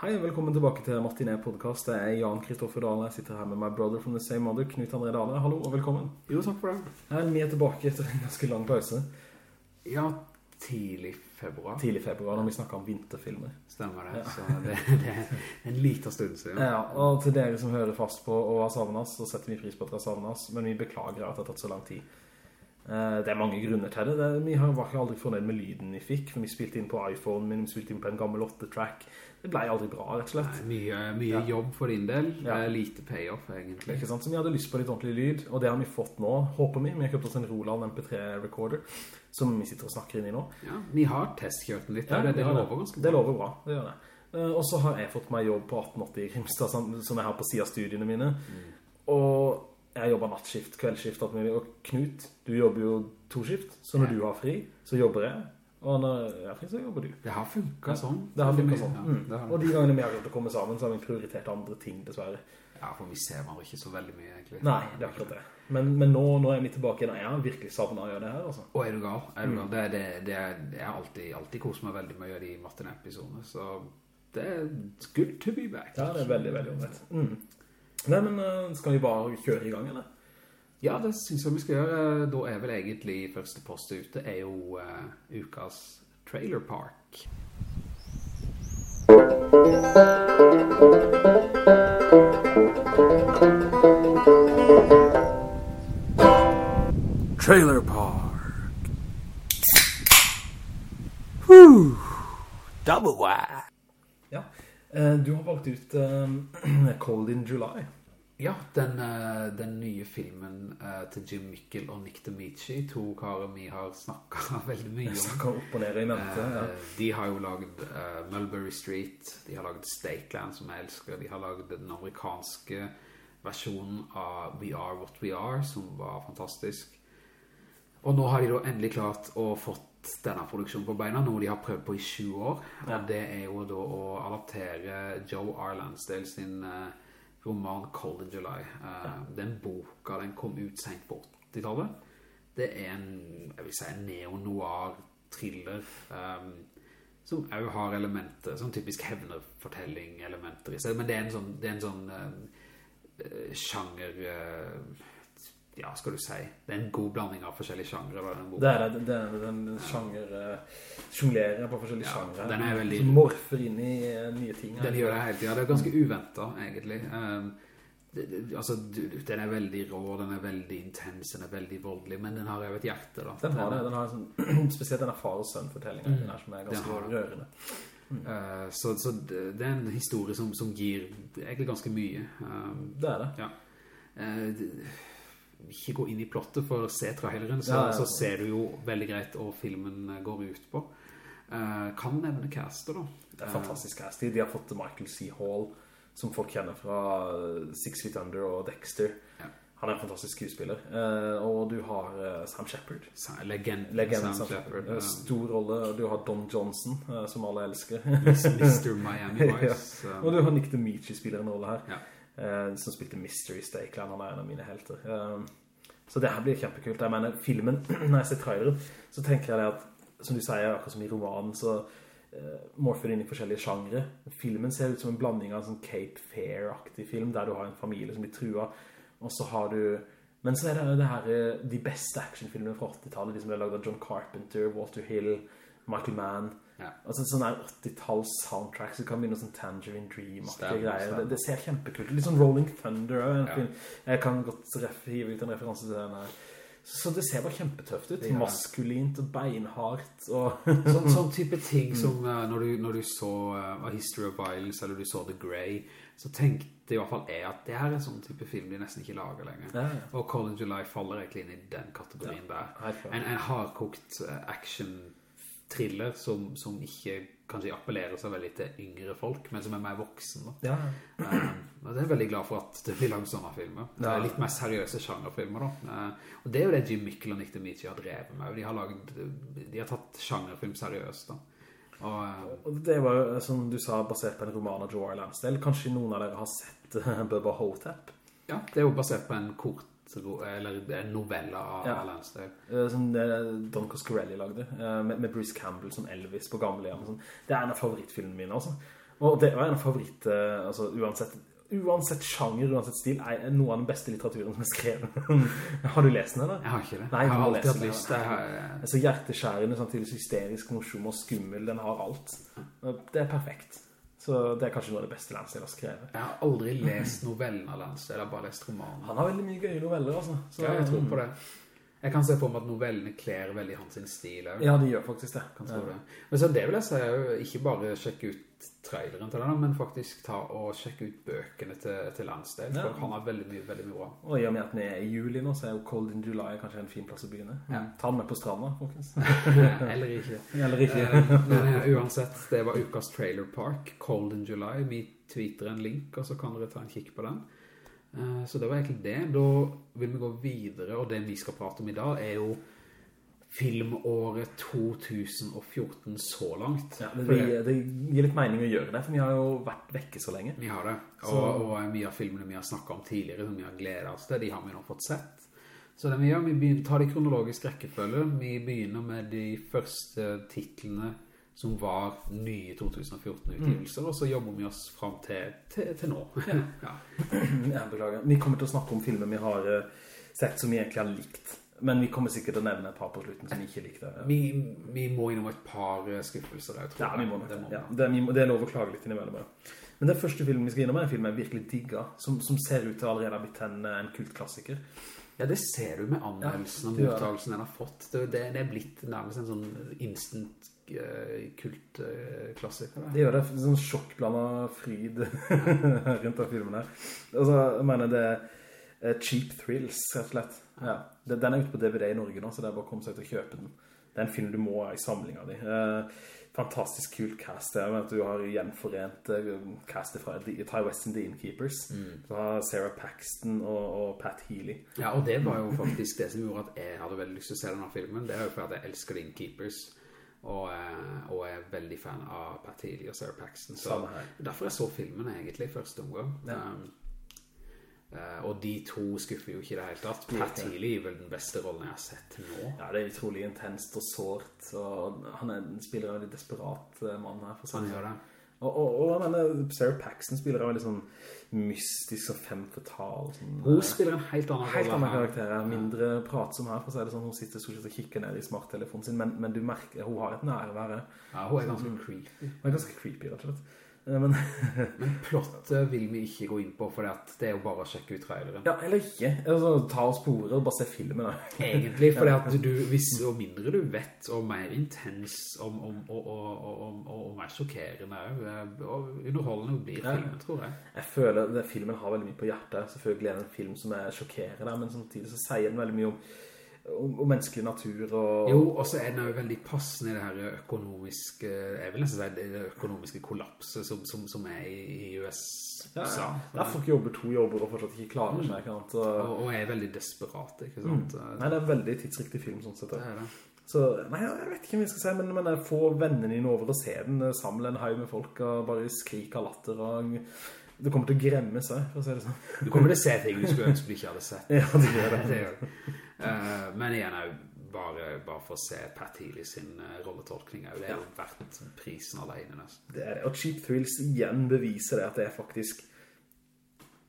Hei, velkommen tilbake til Martinet podcast. Det er Jan Kristoffer Dahle. Jeg sitter her med my brother from the same mother, Knut André Dahle. Hallo og velkommen. Jo, takk for det. Her, vi er tilbake etter en ganske lang pause. Ja, tidlig februar. Tidlig februar, når vi snakker om vinterfilmer. Stemmer det. Ja. Så det, det, er en liten stund siden. Ja, og til dere som hører fast på og har savnet oss, så setter vi pris på at dere har savnet oss, men vi beklager at det har tatt så lang tid. Eh, det er mange grunner til det. det vi har var ikke aldri fornøyd med lyden vi fikk, for vi spilte inn på iPhone, men vi spilte inn på en gammel 8-track. Det ble aldri bra, rett og slett. Nei, mye, mye ja. jobb for din del. Ja. Lite payoff, egentlig. Ikke sant? Så vi hadde lyst på litt ordentlig lyd, og det har vi fått nå, håper vi. Vi har kjøpt oss en Roland MP3-recorder, som vi sitter og snakker inn i nå. Ja, vi har testkjørt den litt. Ja, det, det, det, lover ganske bra. Det lover bra, det gjør det. Uh, og så har jeg fått meg jobb på 1880 i Grimstad, som, som jeg har på siden av studiene mine. Mm. Og jeg jobber nattskift, kveldskift, og Knut, du jobber jo toskift, så når du har fri, så jobber jeg. Og når jeg fri, så jobber du. Det har funket sånn. Det har funket sånn. Mm. Ja, og de gangene vi har gjort å komme sammen, så har vi prioritert andre ting, dessverre. Ja, for vi ser hverandre ikke så veldig mye, egentlig. Nei, det er akkurat det. Men, men nå, nå, er vi tilbake igjen, og jeg har virkelig savnet å gjøre det her, altså. Og er du gal? Er du gal? Mm. Det, det, det, er, det er alltid, alltid kost meg veldig med å gjøre de Martin-episodene, så det er good to be back. Ja, det er veldig, veldig omrett. Mm. Nei, men uh, skal vi bare kjøre i gang, eller? Ja, det synes jeg vi skal gjøre. Da er vel egentlig første post ute, er jo uh, ukas Trailer Park. Trailer Park. Whew. Double wide. Ja, uh, du har valgt ut um, Cold in July. Ja, den, eh, den, nye filmen uh, til Jim Mikkel og Nick DeMichi, to karer vi har snakket veldig mye om. Snakket opp og ned i mente, ja. Uh, de har jo laget Mulberry Street, de har laget Stateland, som jeg elsker, de har laget den amerikanske versjonen av We Are What We Are, som var fantastisk. Og nå har de da endelig klart å fått denne produksjonen på beina, noe de har prøvd på i 20 år. Ja. Og det er jo da å adaptere Joe Arlandsdale sin roman Cold in July. Uh, den boka, den kom ut sent på 80-tallet. Det er en, jeg vil si, en neo-noir-thriller um, som også har elementer, sånn typisk hevnerfortelling-elementer i seg, men det er en sånn, det er en sånn uh, sjanger... Uh, ja, skal du si. Det er en god blanding av forskjellige sjangre. Det er det, det er den sjanger uh, sjonglerer på forskjellige ja, sjangre. Den er veldig... Som morfer inn i uh, nye ting. Den gjør det hele tiden. Det er ganske uventet, egentlig. Um, det, altså, den er veldig rå, den er veldig intens, den er veldig voldelig, men den har jo et hjerte da. Den har det, den har sånn, spesielt denne far og sønn-fortellingen, mm. som er ganske rørende. Mm. Uh, så, så, det er en historie som, som gir egentlig ganske mye. Um, det er det. Ja. Uh, ikke gå inn i plottet for å se traileren, så, ja, ja. så ser du jo veldig greit hva filmen går ut på. Uh, kan nevne caster da. Det er fantastisk cast. De har fått Michael C. Hall, som folk kjenner fra Six Feet Under og Dexter. Ja. Han er en fantastisk skuespiller. Uh, og du har uh, Sam Shepard. Legend, Legend Sam, Sam Shepard. Stor rolle. Du har Don Johnson, som alle elsker. Mr. Miami Vice. ja. Og du har Nick DeMichi spiller en rolle her. Eh, som spilte Mystery Stakeland, han er en av mine helter. Eh, så det her blir kjempekult. Jeg mener, filmen, når jeg ser traileren, så tenker jeg det at, som du sier, akkurat som i romanen, så uh, morfer inn i forskjellige sjanger Filmen ser ut som en blanding av en sånn Cape Fair-aktig film, der du har en familie som blir trua, og så har du... Men så er det det her, de beste actionfilmene fra 80-tallet, de som ble laget av John Carpenter, Walter Hill, Michael Mann, ja. Altså sånn der 80-talls soundtrack Så kan begynne sånn Tangerine Dream-aktige greier det, det, ser kjempekult Litt sånn Rolling Thunder ja. Jeg kan godt hive ut en referanse til den her så det ser bare kjempetøft ut. Ja. Maskulint og beinhardt. Og sånn, sånn, type ting som uh, når, du, når, du, så uh, A History of Violence eller du så The Grey, så tenkte i hvert fall jeg at det her er en sånn type film de nesten ikke lager lenger. Ja, ja. Og Colin July faller egentlig inn i den kategorien der. En, en hardkokt uh, action thriller som, som ikke kanskje appellerer seg veldig til yngre folk, men som er mer voksen. Da. Ja. Um, og det er veldig glad for at det blir langt sånne filmer. Det er litt mer seriøse sjangerfilmer da. Uh, og det er jo det Jim Mikkel og Nick DeMichi har drevet med. De har, laget, de har tatt sjangerfilm seriøst da. Og, uh, og det var jo, som du sa, basert på en roman av Joe Lansdale. Kanskje noen av dere har sett uh, Bubba Hotep? Ja, det er jo basert på en kort eller en novelle av ja. Eh, som Don Coscarelli lagde, eh, med, Bruce Campbell som Elvis på gamle hjem. Sånn. Det er en av favorittfilmene mine, altså. Og det var en favoritt, altså uansett, uansett sjanger, uansett stil, er noe av den beste litteraturen som er skrevet. har du lest den, eller? Jeg har ikke det. Nei, jeg har alltid hatt lyst. Jeg har, Altså hjerteskjærende, samtidig hysterisk, morsom og skummel, den har alt. Det er perfekt. Så det er kanskje noe av det beste Lansdale har skrevet. jeg har aldri lest novellen av Lansdale, jeg har bare lest romanen. Han har veldig mye gøye noveller, altså. Så, Ja, jeg tror på det. Jeg kan se på meg at novellene klærer veldig hans stil. Eller? Ja, de gjør faktisk det. kan tro det. Men så det vil jeg si, ikke bare sjekke ut traileren til den, men faktisk ta og sjekke ut bøkene til, til Lansdale, Ja. for han har veldig mye, veldig mye bra. Og i og med at den er i juli nå, så er jo Cold in July kanskje en fin plass å begynne. Ja. Ta den med på stranda, folkens. Eller ikke. Eller ikke. Eh, Men eh, uansett, det var ukas Trailer Park, Cold in July. Vi tweeter en link, og så kan dere ta en kikk på den. Eh, Så det var egentlig det. Da vil vi gå videre, og det vi skal prate om i dag er jo filmåret 2014 så langt. Ja, det, det, det gir litt mening å gjøre det, for vi har jo vært vekke så lenge. Vi har det. Og, Så- og mye av filmene vi har snakket om tidligere, som vi har gledet oss til, de har vi nå fått sett. Så det vi gjør, vi begynner, tar det i kronologisk rekkefølge. Vi begynner med de første titlene som var nye 2014-utgivelser, og så jobber vi oss frem til, til, til nå. Ja. Ja, beklager. Vi kommer til å snakke om filmer vi har eh, sett som vi egentlig har likt. Men vi kommer sikkert til å nevne et par på slutten som vi ikke likte. Vi, vi må innom et par eh, skuffelser, jeg tror. Ja, vi må nok det. må. Ja, det, må, det er lov å klage litt innimellom. Men den første filmen vi skal innom er en film jeg virkelig digger, som, som ser ut til allerede ha blitt en, en kultklassiker. Ja, det ser du med anmeldelsen og det mottagelsen den har fått. Det, det, det er blitt nærmest en sånn instant kultklassiker. Det gjør det, sånn sjokkblanda fryd rundt av filmen her. Altså, jeg mener det er Cheap Thrills, rett og slett. Ja. Den er ute på DVD i Norge nå, så det er bare å komme seg til å kjøpe den. Det er en film du må ha i samlinga di. Eh, fantastisk kult cast der, med at du har gjenforent eh, castet fra The- Ty West and the Innkeepers. Du har Sarah Paxton og, og Pat Healy. Ja, og det var jo faktisk det som gjorde at jeg hadde veldig lyst til å se denne filmen. Det er jo fordi jeg elsker The Innkeepers, og, eh, og er veldig fan av Pat Healy og Sarah Paxton. Så derfor jeg så filmene egentlig første omgang. Ja. Eh, og de to skuffer jo ikke det helt tatt. Pat Healy er vel den beste rollen jeg har sett nå. Ja, det er utrolig intenst og sårt, og han er, spiller en veldig desperat eh, mann her. For Han gjør sånn. det. Og, og, og jeg mener, Sarah Paxton spiller en veldig sånn mystisk og femfetal. Sånn, Hun eh, spiller en helt annen Helt annen karakter, Mindre mindre pratsom her, for å si det sånn. Hun sitter stort sett og kikker ned i smarttelefonen sin, men, men du merker, hun har et nærvære. Ja, hun er ganske creepy. Hun er ganske creepy, rett og slett. Eh, Men, Men plottet vil vi ikke gå inn på, for det er jo bare å sjekke ut traileren. ja, eller ikke. Altså, ta oss på ordet og bare se filmen da. Egentlig, for at du, hvis, og mindre du vet, og mer intens, og, og, og, og, mer sjokkerende, og underholdende blir Ja. filmen, tror jeg. Jeg føler at filmen har veldig mye på hjertet. Selvfølgelig er det en film som er sjokkerende, men samtidig så sier den veldig mye om, om, om menneskelig natur og... Jo, og så er den jo veldig passende i det her økonomiske, jeg vil nesten si det økonomiske kollapset som, som, som er i, i US. Ja, USA. ja. Der folk jobber to jobber og fortsatt ikke klarer seg, ikke sant? Og, Og, og er veldig desperat, ikke sant? nei, det er en veldig tidsriktig film sånn sett. Det er det. Så, nei, jeg vet ikke hva jeg skal si, men, men jeg får vennene dine over og se den, eh, samle en haug med folk og bare skrik av latter og... Det kommer til å gremme seg, for å si det sånn. Du kommer til å se ting du skulle ønske du ikke hadde sett. Ja, det gjør det. det gjør. Eh, men igjen bare, bare for å se Pat Healy sin uh, rolletolkning det er jo verdt prisen alene nesten. Det er det. Og Cheap Thrills igjen beviser det at det er faktisk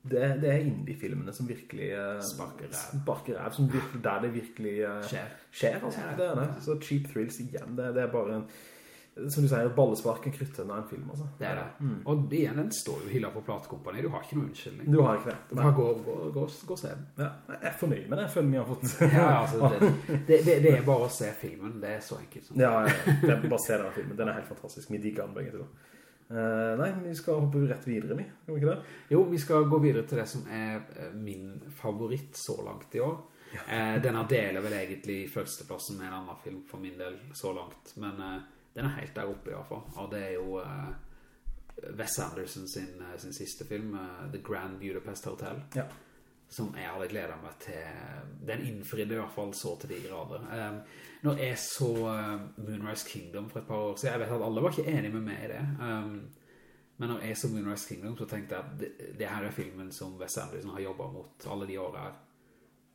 det det er indie-filmene som virkelig eh, Sparker ræv. sparker ræv, som virkelig, der det virkelig Skjer. skjer altså. det er det. Så Cheap Thrills igjen, det, det er bare en, som du sier, ballesparken krytter av en film altså. Det er det. Og igjen, den står jo hylla på platekompani. Du har ikke noen unnskyldning. Du har ikke det. Du bare gå, gå, gå, gå og se den. Ja, jeg er fornøyd med det, jeg føler vi har fått. Ja, altså, det, det, det, det er bare å se filmen. Det er så enkelt som Ja, ja, ja. Det er bare å se denne filmen. Den er helt fantastisk. Vi digger den begge til. Uh, nei, vi skal hoppe rett videre, vi. Kan vi ikke det? Jo, vi skal gå videre til det som er eh, min favoritt så langt i år. Uh, denne deler vel egentlig førsteplassen med en annen film for min del så langt, men eh, den er helt der oppe i hvert fall. Og det er jo uh, Wes Anderson sin, eh, sin siste film, uh, The Grand Budapest Hotel, Ja. som jeg hadde gledet meg til. Den innfridde i hvert fall så til de grader. Um, når jeg så Moonrise Kingdom for et par år siden, jeg vet at alle var ikke enige med meg i det, Um, men når jeg så Moonrise Kingdom, så tenkte jeg at det, det her er filmen som Wes Anderson har jobbet mot alle de årene her.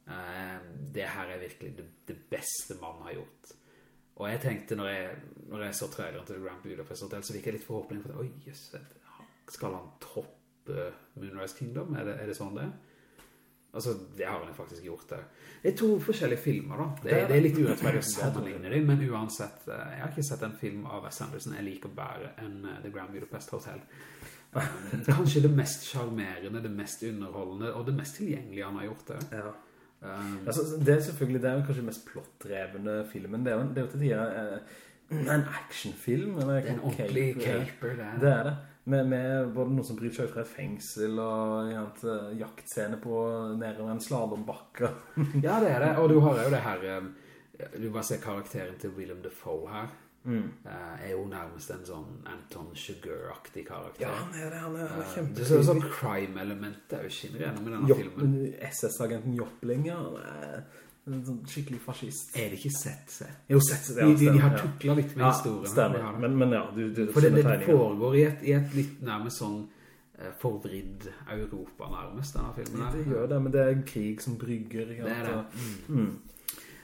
Eh, det her er virkelig det, det beste man har gjort. Og jeg tenkte, når jeg, når jeg så traileren til The Grand Budapest Hotel, så fikk jeg litt forhåpning for det. oi, yes, skal han toppe Moonrise Kingdom? Er det, er det sånn det? Altså, det har han faktisk gjort det. Det er to forskjellige filmer da. Det, det er litt urettferdig å sammenligne dem, men uansett, eh, jeg har ikke sett en film av Wes Anderson jeg liker bedre enn eh, The Grand Budapest Hotel. Kanskje det mest charmerende, det mest underholdende, og det mest tilgjengelige han har gjort det. Ja. Um, altså, det er selvfølgelig, det er kanskje den mest plottrevende filmen. Det er jo, det er jo til tider uh, en actionfilm. Det er en ordentlig caper, det. Det er det. Med, med, både noen som bryr seg fra et fengsel og ja, eh, jaktscene på nede en slalombakke. ja, det er det. Og du har jo det her, Um, du bare ser karakteren til Willem Dafoe her. Mm. Uh, er jo nærmest en sånn Anton Sugar-aktig karakter. Ja, han er det, han er, han er kjempe... Uh, det er sånn crime-element, det er jo skinner gjennom i denne Jop filmen. SS-agenten Joppling, ja, en sånn skikkelig fascist. Er det ikke sett sett? Jo, sett sett, ja. De, de, de har tuklet litt med ja, historien. Stemmer, men, men, ja, du, du For det, det foregår i et, i et, litt nærmest sånn eh, forvridd Europa nærmest, denne filmen her. Det gjør det, men det er en krig som brygger. Det er det. Mm. Mm.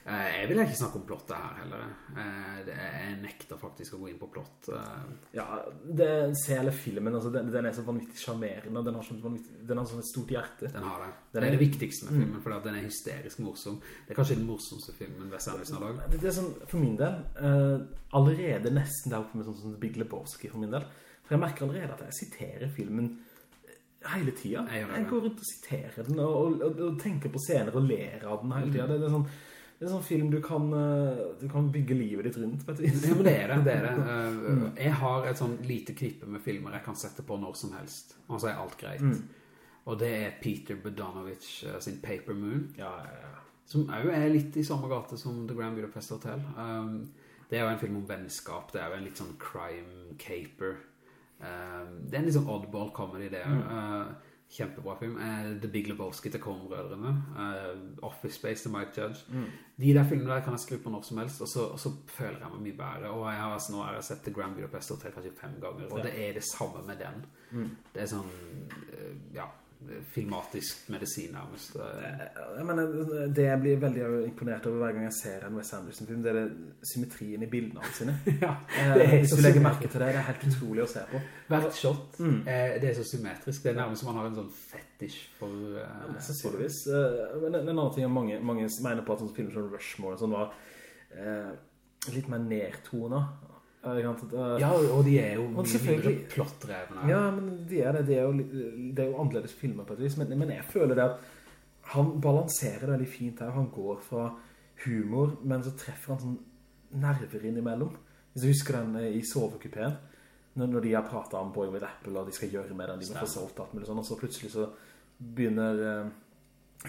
Eh, jeg vil ikke snakke om plottet her heller. Eh, jeg nekter faktisk å gå inn på plott. Eh. Ja, det ser hele filmen, altså, den, den, er så vanvittig charmerende, den har, sånn den har sånn et stort hjerte. Den har det. Den det er det viktigste med filmen, mm. for den er hysterisk morsom. Det er kanskje den morsomste filmen Wes Anderson har laget. Det, det er sånn, for min del, uh, allerede nesten der oppe med sånn sånn Big Lebowski for min del. For jeg merker allerede at jeg siterer filmen hele tiden. Jeg, jeg går rundt og siterer den, og, og, og, og tenker på scener og ler av den hele tiden. Det, det er sånn er en sånn film du kan, eh, du kan bygge livet ditt rundt, på et vis. Ja, men det er det, det er det. Uh, jeg har et sånn lite knippe med filmer jeg kan sette på når som helst. Og så er alt greit. Mm. Og det er Peter Budanovic uh, sin Paper Moon. Ja, ja, ja. Som jo er litt i samme gate som The Grand Budapest Hotel. Um, det er jo en film om vennskap. Det er jo en litt sånn crime caper. Um, det er en litt sånn oddball comedy det. Mm. Uh, kjempebra film. Uh, The Big Lebowski til Coen-brødrene. Uh, Office Space til Mike Judge. Mm. De der filmene der kan jeg skru på når som helst, og så, og så føler jeg meg mye bedre. Og jeg har, altså, nå har jeg sett The Grand Budapest Hotel kanskje fem ganger, og det er det samme med den. Mm. Det er sånn, uh, ja filmatisk medisin nærmest. Jeg mener, det jeg blir veldig imponert over hver gang jeg ser en Wes Anderson-film, det er det symmetrien i bildene av sine. ja, eh, det er Hvis du legger merke til det, det er helt utrolig å se på. Hvert shot, mm. det er så symmetrisk. Det er nærmest som man har en sånn fetisj for... Ja, sannsynligvis. Men en annen ting mange, mange mener på at sånne filmer som Rushmore sånn var litt mer nedtonet ja, og de er jo mye plottdrevne. Ja, men de er det. De er jo, det er jo annerledes filmer på et vis. Men, men, jeg føler det at han balanserer det veldig fint her. Han går fra humor, men så treffer han sånn nerver innimellom. Hvis du husker den eh, i sovekupéen, når, de har pratet om Boy with Apple, og de skal gjøre med den, de må få solgt alt mulig sånn, og så plutselig så begynner eh,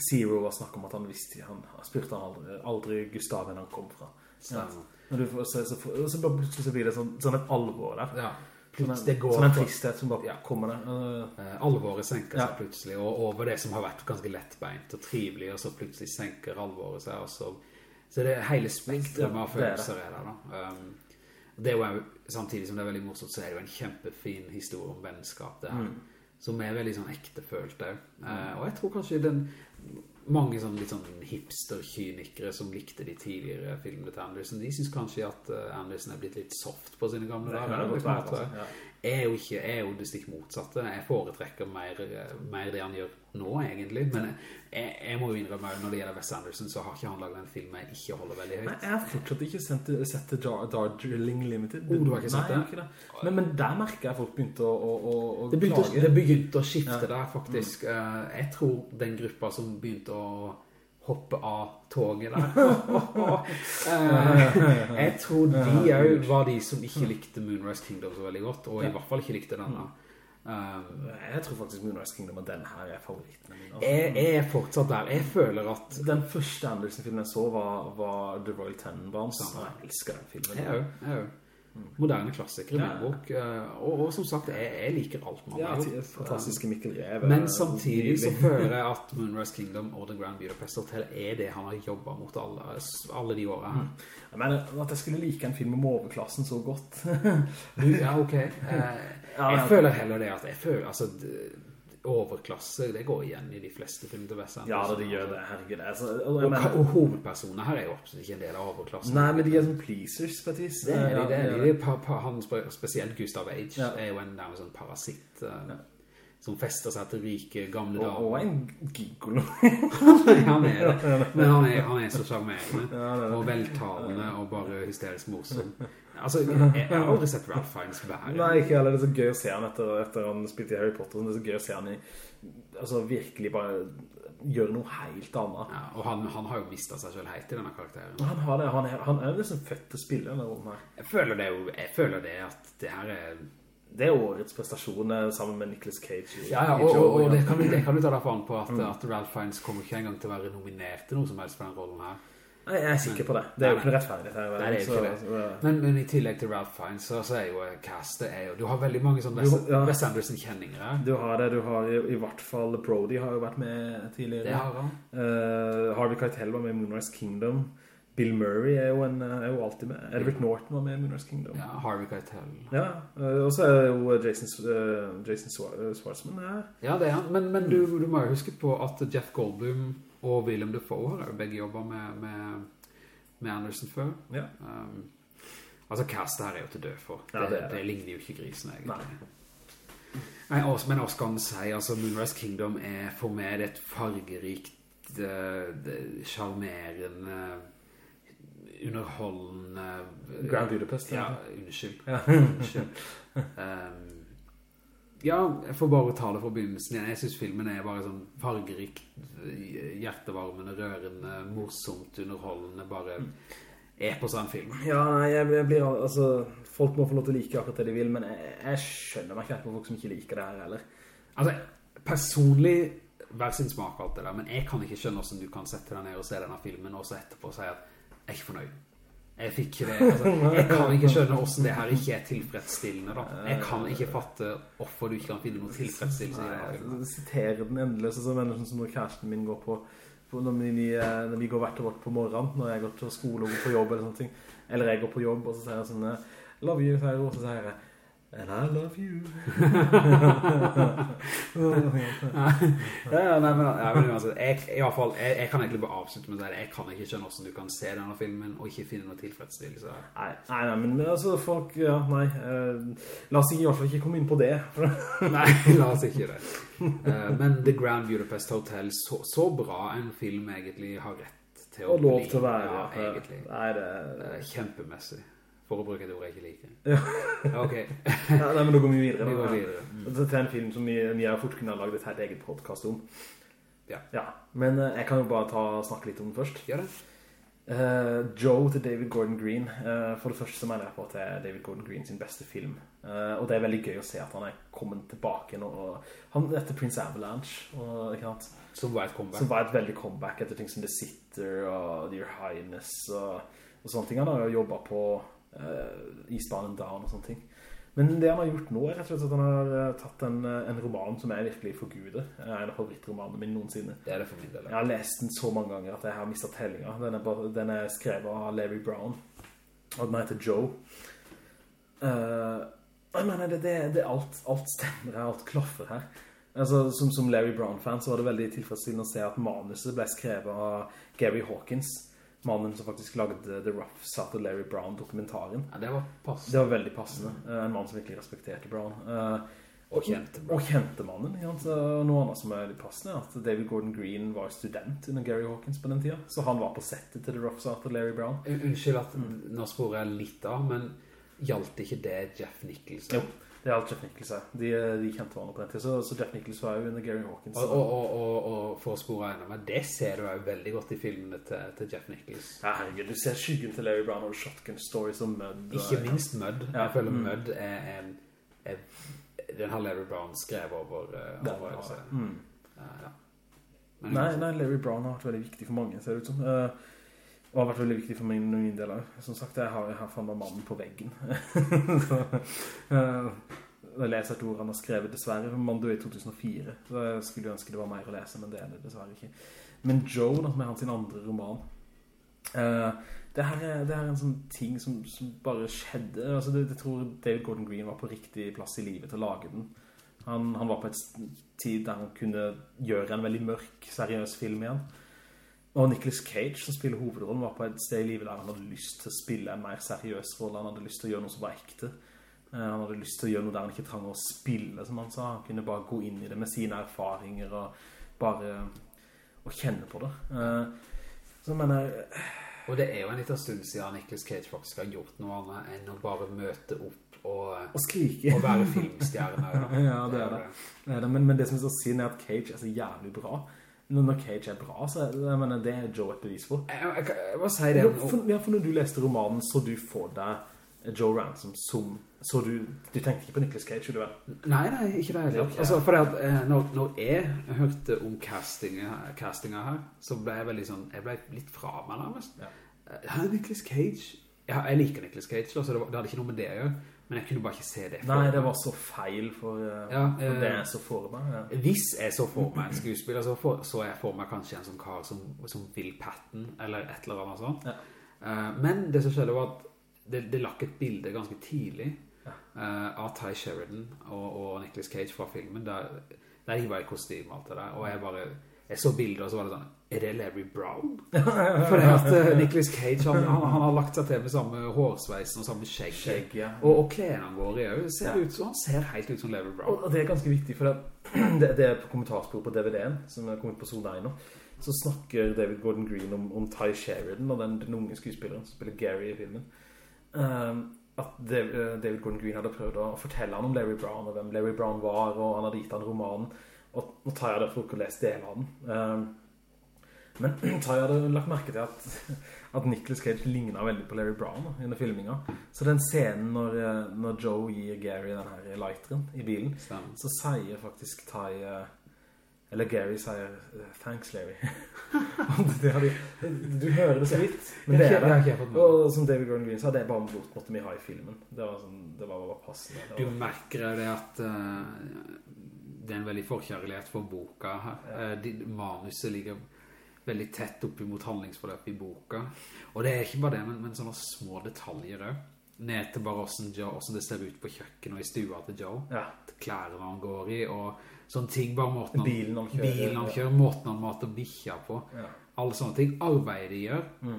Zero å snakke om at han visste, han spurte han aldri, aldri Gustav enn han kom fra. Stemmer. Får, så, så, så, bare plutselig så blir det sånn, sånn et alvor der. Ja. Sånn, sånn en tristhet som bare ja. kommer der. Uh, alvoret senker ja. seg plutselig, og over det som har vært ganske lettbeint og trivelig, og så plutselig senker alvoret seg, og så, så det hele spektrum av følelser er der da. Um, det er jo, samtidig som det er veldig morsomt, så er det jo en kjempefin historie om vennskap det her. Mm. Som er veldig sånn ektefølt der. Uh, og jeg tror kanskje den mange sånn litt sånn hipster-kynikere som likte de tidligere filmene til Anderson, de synes kanskje at uh, Anderson er blitt litt soft på sine gamle dager. Altså. Jeg er jo ikke, jeg er jo det stikk motsatte. Jeg foretrekker mer, mer det han gjør nå, egentlig. Men jeg, jeg må jo innrømme når det gjelder Wes Anderson, så har ikke han laget en film jeg ikke holder veldig høyt. Nei, jeg har fortsatt ikke sett, sett Darjeeling Limited. Oh, du har ikke sett Nei, det? det. Men, men, der merker jeg folk begynte å, å, å det begynte, klage. Det begynte å skifte ja. der, faktisk. Mm. Eh, jeg tror den gruppa som begynte å hoppe av toget der. Eh, jeg tror de var de som ikke likte Moonrise Kingdom så veldig godt, og i hvert fall ikke likte denne. Um, jeg tror faktisk Moonrise Kingdom og den her er favoritten min. Altså. Jeg, jeg, er fortsatt der. Jeg føler at... Den første Anderson-filmen jeg så var, var The Royal Tenenbaums. Jeg elsker den filmen. Jeg òg, jeg òg moderne klassikere. Ja. bok eh, og, og, som sagt jeg, jeg, liker alt man ja, har gjort. fantastiske Mikkel Reve. men samtidig så føler jeg at Moonrise Kingdom og The Grand Budapest Hotel er det han har jobbet mot alle, alle de årene her. Mm. jeg mener at jeg skulle like en film om overklassen så godt. Ja ok. Jeg, jeg føler heller det at jeg føler altså overklasse, det går igjen i de fleste filmer til Wes Ja, det, gjør det, herregud. Altså, og, og, mener, og hovedpersoner her er jo absolutt ikke en del av overklassen. Nei, men de er som pleasers, på et vis. Det er de, det er de. Pa, pa, han, spesielt Gustav Age, ja. er jo en, nærmest sånn parasitt. Uh, ja som fester seg til rike, gamle damer. Og, og en gigolo. han er det. Men han er, han er så charmerende, og veltalende, og bare hysterisk morsom. Altså, jeg, jeg har aldri sett Ralph Fiennes være. Nei, ikke heller. Det er så gøy å se han etter, etter han spilte i Harry Potter. Det er så gøy å se han i, altså virkelig bare gjøre noe helt annet. Ja, og han, han, har jo mistet seg selv helt i denne karakteren. Han har det. Han er, han er liksom født til å spille denne rollen her. Jeg føler det jo, jeg føler det at det her er det er årets prestasjon eh, sammen med Nicolas Cage. Ja, ja, og, og, og det, kan vi, det kan vi ta derfor an på at, mm. at Ralph Fiennes kommer ikke engang til å være nominert til noe som helst for den rollen her. Nei, jeg er sikker på det. Det er jo ikke noe rettferdig. Her, Nei, det er ikke det. Men, men, i tillegg til Ralph Fiennes så, så er jo eh, castet er jo, du har veldig mange sånne Wes, ja. Wes Anderson-kjenninger. Du har det, du har i, i, hvert fall Brody har jo vært med tidligere. Det har han. Uh, Harvey Keitel var med i Moonrise Kingdom. Bill Murray er jo, en, er jo alltid med. Edward Norton var med i Moonrise Kingdom. Ja, Harvey Keitel. Ja, og så er jo Jason, uh, Jason Schwartzman her. Ja, det er han. Men, men du, du, må jo huske på at Jeff Goldblum og Willem Dafoe har jo begge jobbet med, med, med Anderson før. Ja. Um, altså, castet her er jo til død for. Ja, det, det. det ligner jo ikke grisen, egentlig. Nei. Nei, men også kan si, altså Moonrise Kingdom er for meg et fargerikt, charmerende underholdende Grand Budapest ja, unnskyld, ja. unnskyld. Um, ja, jeg får bare tale fra begynnelsen igjen. Jeg synes filmen er bare sånn fargerikt, hjertevarmende, rørende, morsomt, underholdende, bare er på sånn film. Ja, nei, jeg blir, altså, folk må få lov til å like akkurat det de vil, men jeg, jeg skjønner meg ikke på folk som ikke liker det her, eller? Altså, personlig, hver sin smak alt det der, men jeg kan ikke skjønne hvordan du kan sette deg ned og se denne filmen, og så etterpå si at jeg er ikke fornøyd. Jeg fikk det. Altså, jeg kan ikke skjønne hvordan det her ikke er tilfredsstillende da. Jeg kan ikke fatte hvorfor du ikke kan finne noe tilfredsstillelse i Sitere den endeløse som mennesken som når kjæresten min går på, når, vi, eh, når, vi, går hvert og vårt på morgenen, når jeg går til skole og går på jobb eller sånne ting. Eller jeg går på jobb, og så sier jeg sånn, love you, sier jeg, og så sier jeg, And I love you. ja, nei, men, ja, men altså, jeg, i hvert fall, jeg, jeg, kan egentlig bare avslutte med det. Jeg kan ikke skjønne hvordan du kan se denne filmen og ikke finne noe tilfredsstillelse. Nei, nei, nei, men altså, folk, ja, nei. Uh, la oss ikke, i hvert fall ikke komme inn på det. nei, la oss ikke det. Uh, men The Grand Budapest Hotel, så, så, bra en film egentlig har rett til å bli. og lov til å være. Ja, egentlig. Nei, det... Uh, kjempemessig. For å bruke et ord jeg ikke liker. Ja. ok. ja, nei, men nå går vi videre. Vi går videre. Mm. Det er en film som vi, vi har fort ha laget et helt eget podcast om. Ja. ja. Men uh, jeg kan jo bare ta, snakke litt om den først. Gjør det. Uh, Joe til David Gordon Green. Uh, for det første så mener jeg på at det er David Gordon Green sin beste film. og det er veldig gøy å se at han er kommet tilbake nå. han etter Prince Avalanche. Og. Som var et comeback. Som var et veldig comeback etter ting som The Sitter og Dear Highness og, og sånne ting. Han har jo jobbet på uh, Isbanen Down og sånne ting. Men det han har gjort nå er rett og slett at han har uh, tatt en, uh, en, roman som er virkelig for er En av favorittromanene mine noensinne. Det er det for min del. Jeg har lest den så mange ganger at jeg har mistet tellinga. Den, den, er skrevet av Larry Brown. Og den heter Joe. jeg mener, det, det, det alt, alt stemmer her, alt klaffer her. Altså, som, som Larry Brown-fan så var det veldig tilfredsstillende å se at manuset ble skrevet av Gary Hawkins mannen som faktisk lagde The Rough Sat Larry Brown-dokumentaren. Ja, det var passende. Det var veldig passende. Mm. En mann som virkelig respekterte Brown. Uh, og, kjente Brown. Og kjente mannen. Ja. Noe annet som er litt passende er at David Gordon Green var student under Gary Hawkins på den tiden. Så han var på settet til The Rough Sat Larry Brown. Unnskyld at mm. nå sporer jeg litt av, men gjaldt ikke det Jeff Nicholson? Jo. Det er alt Jeff Nichols er. De, de kjente hverandre på den tiden. Så, så, Jeff Nichols var jo under Gary Hawkins. Og, og, og, og for å spore enda med, det ser du jo veldig godt i filmene til, til Jeff Nichols. Ja, herregud, du ser skyggen til Larry Brown og Shotgun Stories og Mudd. Ikke minst Mudd. Ja. Jeg føler mm. Mudd er, en, er, den har Larry Brown skrevet over, uh, over ja, mm. uh, ja. Nei, nei, Larry Brown har vært veldig viktig for mange, ser det ut som. Uh, og har vært veldig viktig for min, min del Som sagt, jeg har, jeg har faen meg mannen på veggen. så, uh, jeg leser et ord han har skrevet dessverre, du er i 2004. Så jeg skulle ønske det var mer å lese, men det er det dessverre ikke. Men Joe, da, er hans andre roman, uh, det her er en sånn ting som, som bare skjedde. Altså, det, jeg tror David Gordon Green var på riktig plass i livet til å lage den. Han, han, var på et tid der han kunne gjøre en veldig mørk, seriøs film igjen. Og Nicolas Cage, som spiller hovedrollen, var på et sted i livet der han hadde lyst til å spille en mer seriøs rolle. Han hadde lyst til å gjøre noe som var ekte. Eh, han hadde lyst til å gjøre noe der han ikke trenger å spille, som han sa. Han kunne bare gå inn i det med sine erfaringer og bare og kjenne på det. Så jeg mener Og det er jo en liten stund siden Nicolas Cage faktisk har gjort noe annet enn å bare møte opp og, og skrike. Og være filmstjerne. ja, det er det. det, er det. Men, men, det som er så synd er at Cage er så jævlig bra når Cage er bra, så jeg mener, det er Joe et bevis for. Jeg, jeg, jeg må si det. Ja, for når du leste romanen, så du får deg Joe Ransom som, så du, du tenkte ikke på Nicolas Cage, skulle du vel? Nei, nei, ikke det heller. Okay. Altså, for at, eh, når, når, jeg hørte om castinga, castinga her, så ble jeg veldig sånn, jeg ble litt fra meg nærmest. Ja. Uh, Nicolas Cage, ja, jeg liker Nicolas Cage, så det, det hadde ikke noe med det å gjøre. Men jeg kunne bare ikke se det for Nei, det var så feil for, uh, ja, for uh, det jeg så for meg. Ja. Hvis jeg så for meg en skuespiller, så for, så jeg for meg kanskje en sånn kar som, som Will Patton, eller et eller annet sånt. Ja. Uh, men det som skjedde var at det, det lakk et bilde ganske tidlig av Ty Sheridan og, og Nicolas Cage fra filmen, der, der de var i kostyme og alt det der, og jeg bare jeg så bilder, og så var det sånn, er det Larry Brown? For det at uh, Nicolas Cage, han, han, han, har lagt seg til med samme hårsveisen og samme skjegg. skjegg ja. Og, og klærne han går i, ser ja. ut, han ser helt ut som Larry Brown. Og, det er ganske viktig, for det, det er på kommentarspor på DVD-en, som er kommet på Sol 1 nå, så snakker David Gordon Green om, om Ty Sheridan, og den, den unge skuespilleren som spiller Gary i filmen. Um, at eh, David Gordon Green hadde prøvd å fortelle han om Larry Brown, og hvem Larry Brown var, og han hadde gitt han romanen. Og nå tar jeg det for å lese deler av den. Um, men tar jeg det lagt merke til at, at Nicolas Cage lignet veldig på Larry Brown under filminga. Så den scenen når, eh, når, Joe gir Gary den her lighteren i bilen, Stem. så sier faktisk Ty... Eh, eller Gary sier Thanks Larry de, Du hører det så vidt Men det er det Og som David Gordon Green sa Det er bare bort måtte vi ha i filmen Det var, sånn, det var bare passende Du merker jo det at uh, det er en veldig forkjærlighet for boka. Ja. Eh, manuset ligger veldig tett opp mot handlingsforløpet i boka. Og det er ikke bare det, men, men sånne små detaljer også. Ned til bare hvordan, Joe, hvordan det ser ut på kjøkken og i stua til Joe. Ja. Klærene han går i, og sånne ting. Bare måten han, bilen han kjører, bilen han kjører måten han mater bikkja på. Ja alle sånne ting. Arbeidet de gjør. Mm.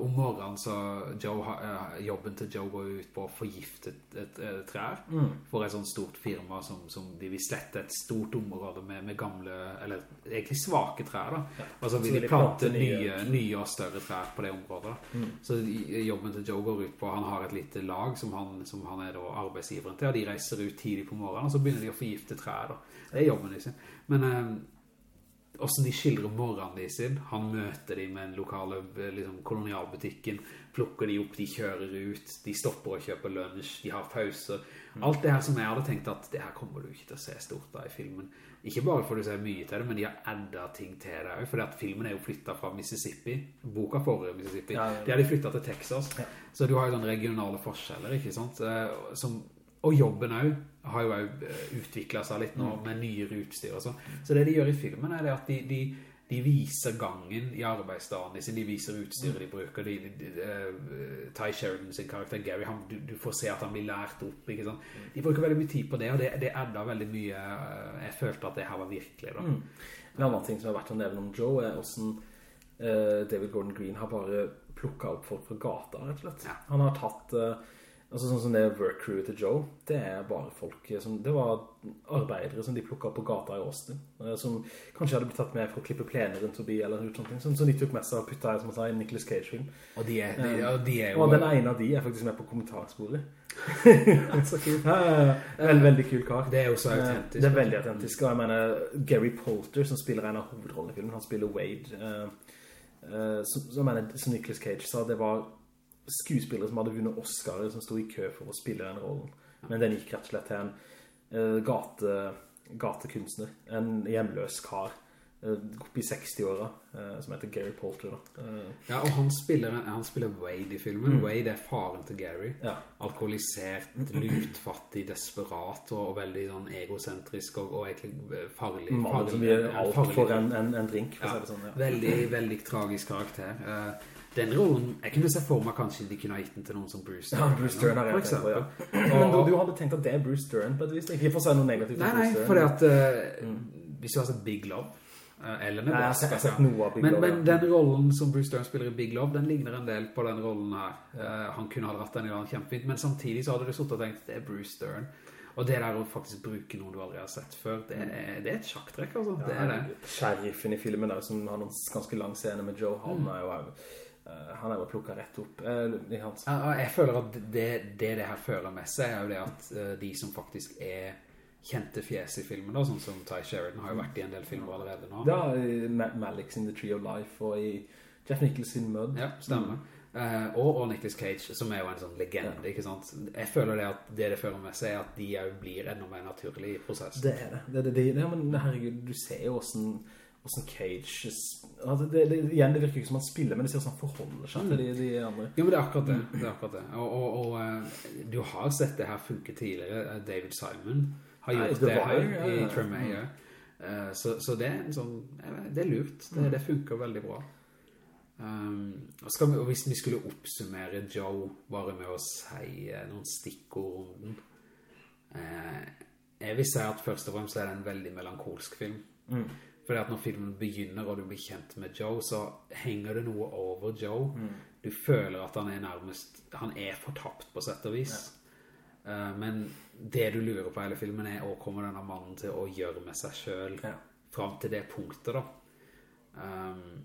Om morgenen så Joe, jobben til Joe går ut på å forgifte et, et, et trær mm. for et sånt stort firma som, som, de vil slette et stort område med, med gamle, eller egentlig svake trær da. Ja. Og så vil de plante nye, nye, og større trær på det området. Mm. Så jobben til Joe går ut på, han har et lite lag som han, som han er arbeidsgiveren til, og de reiser ut tidlig på morgenen, og så begynner de å forgifte trær da. Det er jobben liksom. Men... Eh, hvordan de skildrer morgenen de sin. Han møter de med den lokale liksom, kolonialbutikken, plukker de opp, de kjører ut, de stopper og kjøper lunsj, de har pauser. Mm. Alt det her som jeg hadde tenkt at det her kommer du ikke til å se stort da i filmen. Ikke bare for du ser mye til det, men de har adda ting til det også, fordi at filmen er jo flyttet fra Mississippi, boka for Mississippi. Ja, ja. De har de flyttet til Texas, ja. så du har jo sånne regionale forskjeller, ikke sant? Eh, som og jobben også, har jo eh, utviklet seg litt nå mm. med nyere utstyr og sånn. Så det de gjør i filmen er at de, de, de viser gangen i arbeidsdagen sin, de viser utstyret de bruker, de, de, uh, Ty Sheridan sin karakter, Gary, han, du, du, får se at han blir lært opp, ikke sant? Mm. De bruker veldig mye tid på det, og det, det edda veldig mye, uh, jeg følte at det her var virkelig da. Mm. En annen ting som har vært å nevne om Joe er hvordan David Gordon Green har bare plukket opp folk fra gata, rett og slett. Ja. Han har tatt... Altså sånn som det work crew til Joe, det er bare folk som, det var arbeidere som de plukket på gata i Austin, eh, som kanskje hadde blitt tatt med for å klippe plener rundt forbi, eller noe sånt, som, som de tok med seg og puttet her, som man sa, i Nicolas Cage-film. Og de er, de, ja, de er jo... Og den ene av de er faktisk med på kommentarsporet. så kult. Veldig, veldig kul kar. Det er jo så eh, autentisk. Det er veldig autentisk, og jeg mener, Gary Polter, som spiller en av hovedrollene i filmen, han spiller Wade, som, som, mener, som Nicolas Cage sa, det var skuespillere som hadde vunnet Oscar som stod i kø for å spille den rollen. Men den gikk rett og slett til en uh, gate, gatekunstner, en hjemløs kar, uh, oppe i 60-åra, uh, eh, som heter Gary Polter. ja, og han spiller, han spiller, Wade i filmen. Mm. Wade er faren til Gary. Ja. Alkoholisert, lutfattig, desperat og, veldig sånn egosentrisk og, og egentlig farlig. Mannen som gjør alt farlig, for en, en, en drink, for ja, sånn. Ja. Veldig, veldig tragisk karakter. Uh, den rollen, jeg kunne se for meg kanskje de kunne ha gitt den til noen som Bruce Dern. Ja, Bruce Dern er rett på, ja. Men du, du, hadde tenkt at det er Bruce Dern, på et vis, ikke for å si noe negativt Nei, nei, for at, uh, mm. hvis du har sett Big Love, uh, eller Nebraska, jeg har sett noe av Big men, Love. Men den rollen som Bruce Dern spiller i Big Love, den ligner en del på den rollen her. Uh, han kunne ha dratt den i gang kjempefint, men samtidig så hadde du suttet og tenkt, det er Bruce Dern. Og det der å faktisk bruke noen du aldri har sett før, det er, det er et sjakktrekk, altså. Ja, det er det. Sheriffen i filmen der, som har noen ganske lang scene med Joe, han mm. er jo Eh, han er jo plukket rett opp uh, Jeg føler at det, det, det her føler med seg er jo det at uh, de som faktisk er kjente fjes i filmen da, sånn som Ty Sheridan har jo vært i en del filmer allerede nå. Ja, i Malix in the Tree of Life og i Jeff Nichols in Mud. Ja, stemmer. Mm. Og, og Nicolas Cage, som er jo en sånn legende, ja. ikke sant? Jeg føler det at det det føler med seg er at de jo blir enda mer naturlig i prosessen. Det er det. det, det, det ja, men herregud, du ser jo hvordan hvordan Cage altså det, det, igjen, det virker ikke som han spiller men det ser sånn som han forholder seg til de, de, andre. Jo, men det er akkurat det, det, er akkurat det. Og, og, og, uh, du har sett det her funke tidligere eh, David Simon har gjort Nei, det, det her ja, i Tremere Mm. så, så, det er sånn det er lurt, det, det funker veldig bra. Um, og, vi, og, hvis vi skulle oppsummere Joe bare med å si uh, noen stikkord om den jeg vil si at først og fremst er det en veldig melankolsk film. Mm. Fordi at når filmen begynner og du blir kjent med Joe, så henger det noe over Joe. Mm. Du føler at han er nærmest, han er fortapt på sett og vis. Ja. Uh, men det du lurer på hele filmen er, hva kommer denne mannen til å gjøre med seg selv ja. frem til det punktet da? Um,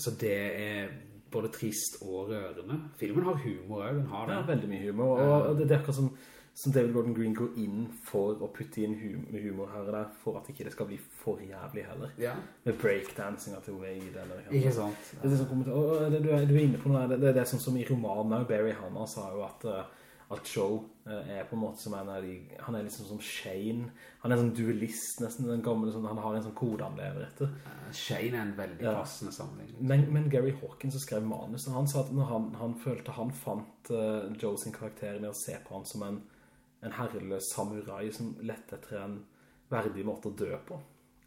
så det er både trist og rørende. Filmen har humor også, den har det. Ja, veldig mye humor, og det, det er akkurat som som David Gordon Green går inn for å putte inn humor her og der, for at ikke det skal bli for jævlig heller. Ja. Med breakdansinga til Wade. Eller, ikke sant. Det er det som og det, du, er, du er inne på noe, det, det er det som, som i romanen, Barry Hanna sa jo at, uh, at Joe uh, er på en måte som en av de, han er liksom som Shane, han er en sånn duelist nesten, den gamle, sånn, han har en sånn kode han lever etter. Uh, Shane er en veldig ja. passende samling. Men, men, Gary Hawkins skrev manus, han sa at når han, han følte han fant Joe sin karakter med å se på han som en en herreløs samurai som lett etter en verdig måte å dø på.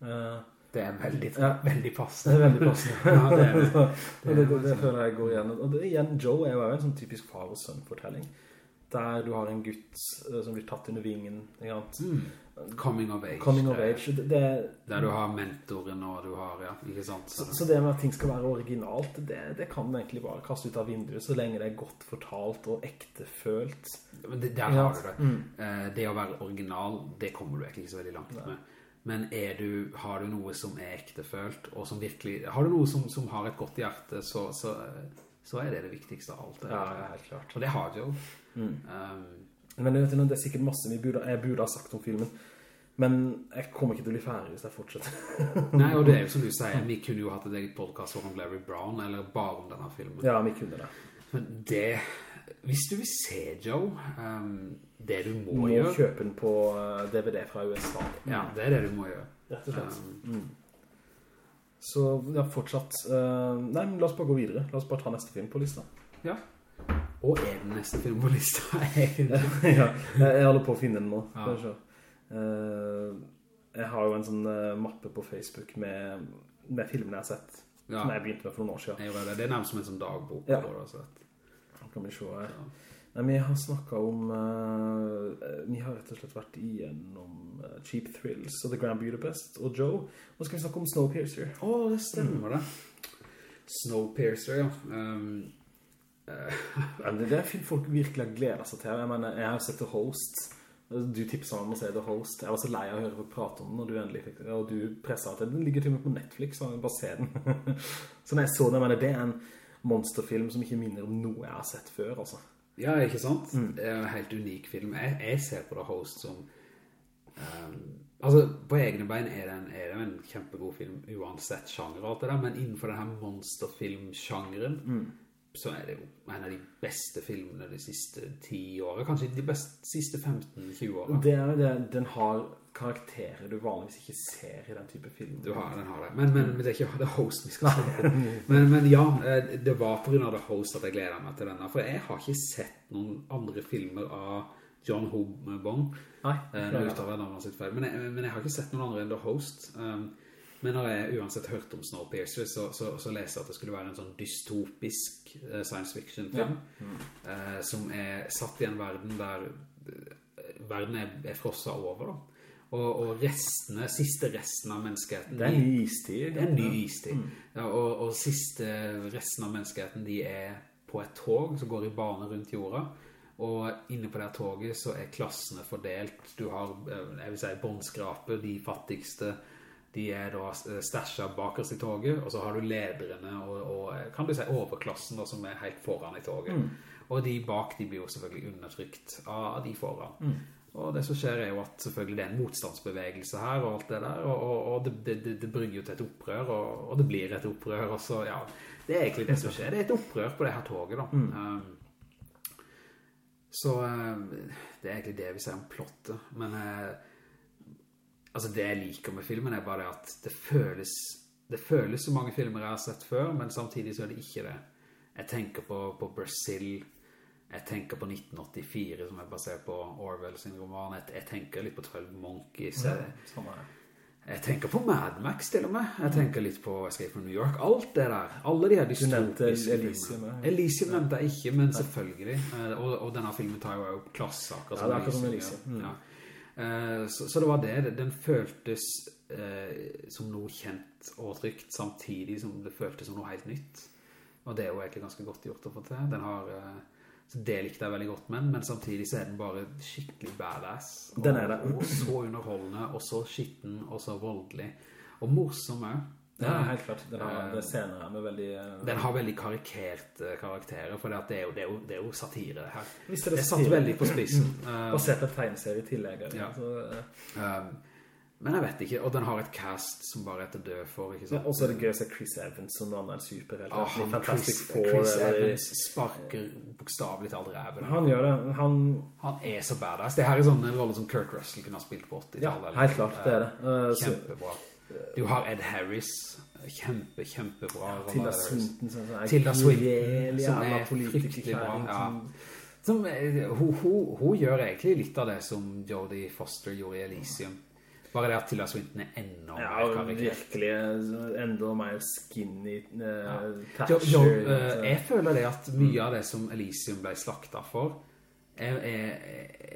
Uh, det er veldig, ja, veldig passende. Det er veldig passende. ja, det, er, det, det, det, det, føler jeg går igjen. Og det, igjen, Joe er jo en sånn typisk far og sønn-fortelling. Der du har en gutt uh, som blir tatt under vingen. Mm. Coming of age. Coming of age. der du har mentoren og du har, ja, ikke sant? Så, så det med at ting skal være originalt, det, kan du egentlig bare kaste ut av vinduet, så lenge det er godt fortalt og ektefølt. Men det, der har du det. Mm. Uh, det å være original, det kommer du egentlig ikke så veldig langt med. Men du, har du noe som er ektefølt, og som virkelig, har du noe som, som har et godt hjerte, så, så, så, er det det viktigste av alt. Ja, helt klart. Og det har Joe. Mm. Um, men det er sikkert masse vi burde, jeg burde ha sagt om filmen. Men jeg kommer ikke til å bli ferdig hvis jeg fortsetter. Nei, og det er jo som du sier, vi kunne jo hatt et eget podcast om Larry Brown, eller bare om denne filmen. Ja, vi kunne det. Men det, hvis du vil se Joe, um, det du må, må gjøre... Må kjøpe den på DVD uh, fra USA. Ja, det er det du må gjøre. Rett og slett. Um, mm. Så ja, fortsatt... Uh, nei, men la oss bare gå videre. La oss bare ta neste film på lista. Ja. Og er den neste film på lista, ja, jeg holder på å finne den nå. Ja. Uh, jeg har jo en sånn uh, mappe på Facebook med, med filmene jeg har sett, ja. som jeg begynte med for noen år siden. Det. det er nærmest som en sånn dagbok. Ja. kan vi se her. Nei, vi har snakket om uh, Vi har rett og slett vært igjennom uh, Cheap Thrills og The Grand Budapest og Joe Nå skal vi snakke om Snowpiercer Å, oh, det stemmer mm. det Snowpiercer, ja um, Det er film folk virkelig gleder seg til. Jeg mener, jeg har sett The Host. Du tipset meg om å se The Host. Jeg var så lei av å høre folk prate om den Og du endelig fikk det. Og du presset at den ligger til og med på Netflix Så jeg bare se den. Så når jeg så den, mener det er en monsterfilm Som ikke minner om noe jeg har sett før altså. Ja, ikke sant? Mm. Det er en helt unik film. Jeg, jeg ser på The Host som um, Altså, på egne bein er det, en, er det en kjempegod film Uansett sjanger og alt det der Men innenfor denne monsterfilm-sjangeren mm så er det jo en av de beste filmene de siste 10 årene, kanskje de beste, siste 15-20 årene. Det er det, den har karakterer du vanligvis ikke ser i den type film. Du har, den har det. Men, men, men det er ikke The Host vi skal se men, men, ja, eh, det var på grunn av The Host at jeg gleder meg til denne, for jeg har ikke sett noen andre filmer av John Hobong. Nei. Eh, sitt. Men jeg, men jeg, har ikke sett noen andre enn The Host. Um, Men har jeg uansett hørt om Snowpiercer, så, så, så leser jeg at det skulle være en sånn dystopisk uh, science fiction-film, ja. mm. uh, som er satt i en verden der uh, verden er, er frosset over da. Og, og restene, siste resten av menneskeheten Det er en ny istid Det er en ny istid mm. ja, og, og, siste resten av menneskeheten De er på et tog som går i bane rundt jorda Og inne på det toget så er klassene fordelt Du har, jeg vil si, båndskrape De fattigste de er da stasja stashet bakerst i toget, og så har du lederne og, og kan du si overklassen da, som er helt foran i toget. Mm. Og de bak, de blir jo selvfølgelig undertrykt av de foran. Mm. Og det som skjer er jo at selvfølgelig det er en motstandsbevegelse her og alt det der, og, og, og det, det, det, brygger jo til et opprør, og, det blir et opprør, og så, ja, det er egentlig det som skjer. Det er et opprør på det her toget da. Mm. Um, så um, det er egentlig det vi ser om plottet, men... Altså det jeg liker med filmen er bare at det føles, det føles så mange filmer jeg har sett før, men samtidig så er det ikke det. Jeg tenker på, på Brasil, jeg tenker på 1984 som er basert på Orwell sin roman, jeg, jeg tenker litt på 12 Monkeys, jeg, sånn jeg tenker på Mad Max til og med, jeg tenker litt på Escape from New York, alt det der, alle de her dystopiske nevnte Elysium. Elysium nevnte jeg ikke, men selvfølgelig, eh, og, og denne filmen tar jo opp klassaker. Ja, det er akkurat som Elysium. Ja. Eh, så, så, det var det. Den føltes eh, som noe kjent og trygt, samtidig som det føltes som noe helt nytt. Og det er jo egentlig ganske godt gjort å få til. Den har... Eh, så det likte jeg veldig godt med men samtidig så er den bare skikkelig badass. Og, den er det. Og så underholdende, og så skitten, og så voldelig. Og morsom også. Ja, helt klart. Den har, det scener her med veldig... Uh, den har veldig karikerte karakterer, for det er, jo, det, er jo, det er jo satire det her. Visst er det, det er satt veldig på spissen. Og sett en tegneserie i tillegg. Ja. Så, men jeg vet ikke, og den har et cast som bare er død for, ikke sant? Ja, og så er det gøy å se Chris Evans som han er en superhelt. Ah, Chris, Chris Evans sparker bokstavlig til aldri ræven. Han gjør det. Han... han er så badass. Det her er sånn en rolle som Kurt Russell kunne ha spilt på 80-tallet. Ja, helt klart, det er det. Uh, Kjempebra. Så... Du har Ed Harris, kjempe, kjempebra. Ja, Tilda Swinton, som er, Tilda Swinton, som er fryktelig bra. Ja. Som, hun, hun, hun, gjør egentlig litt av det som Jodie Foster gjorde i Elysium. Bare det at Tilda Swinton er enda ja, mer karikert. virkelig enda mer skinny uh, ja. jo, jo, uh, Jeg føler det at mye av det som Elysium ble slakta for, er,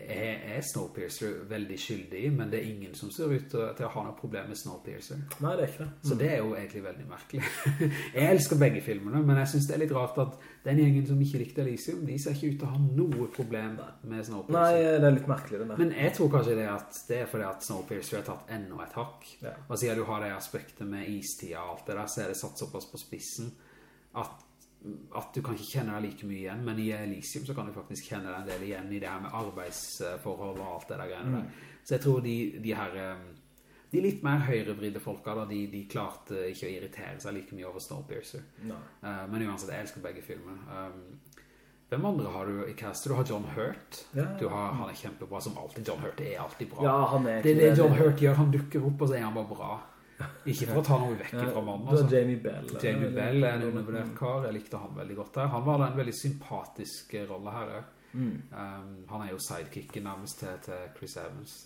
er, er, Snowpiercer veldig skyldig, men det er ingen som ser ut til, å ha noe problem med Snowpiercer. Nei, det er ikke det. Mm. Så det er jo egentlig veldig merkelig. jeg elsker begge filmene, men jeg synes det er litt rart at den gjengen som ikke likte Elysium, de ser ikke ut til å ha noe problem med Snowpiercer. Nei, det er litt merkelig det Men jeg tror kanskje det, at det er fordi at Snowpiercer har tatt enda et hakk. Ja. Og siden du har det aspektet med istida og alt det der, så er det satt såpass på spissen at at du kan ikke kjenne deg like mye igjen, men i Elysium så kan du faktisk kjenne deg en del igjen i det her med arbeidsforhold og alt det der greiene mm. der. Så jeg tror de, de her, um, de litt mer høyrevridde folka da, de, de klarte ikke å irritere seg like mye over Snowpiercer. No. Uh, men uansett, jeg elsker begge filmer. Um, hvem andre har du i castet? Du har John Hurt. Ja. Du har, han er kjempebra, som alltid. John Hurt er alltid bra. Ja, han er det er det John Hurt gjør, han dukker opp, og så er han bare bra. Ikke for å ta noe vekk fra mannen altså. Jamie Bell Jamie Bell er en undervurdert kar. Jeg likte han veldig godt her Han var da en veldig sympatisk rolle her mm. um, Han er jo sidekicken nærmest til, til Chris Evans.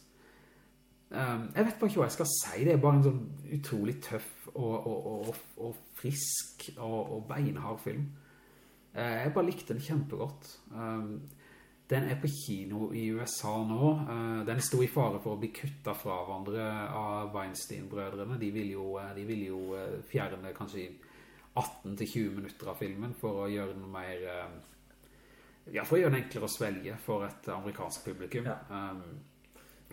Um, Jeg vet bare ikke hva jeg skal si. Det er bare en sånn utrolig tøff Og, og, og, og frisk Og, beinhard film. Uh, Jeg bare likte den kjempegodt. Um, den er på kino i USA nå. Eh, den sto i fare for å bli kuttet fra hverandre av Weinstein-brødrene. De vil jo, eh, de vil jo eh, fjerne kanskje 18-20 minutter av filmen for å gjøre den mer... Ja, for å gjøre den enklere å svelge for et amerikansk publikum. Ja. Um,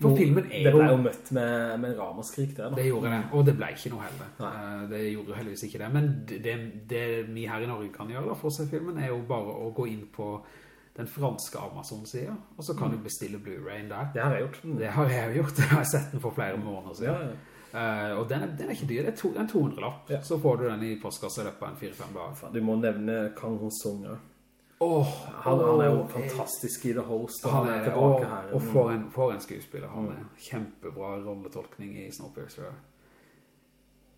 for filmen er jo... Det ble jo møtt med, med ramaskrik der. Da. Det gjorde det, og det ble ikke noe heller. Uh, det gjorde heldigvis ikke det. Men det, det, vi her i Norge kan gjøre da, for å se filmen er jo bare å gå inn på den franske Amazon-siden, og så kan mm. du bestille Blu-ray der. Det har jeg gjort. Det har jeg gjort. Jeg har sett den for flere måneder siden. Ja, ja. Uh, og den er, den er, ikke dyr, det er to, en 200-lapp. Ja. Så får du den i postkassa i løpet av en 4-5 dager. Du må nevne Kang ja. Oh, han, han, er jo fantastisk i The Host, han, han er, tilbake og, her. Og for en, for en skuespiller, han mm. er kjempebra rolletolkning i Snowpiercer.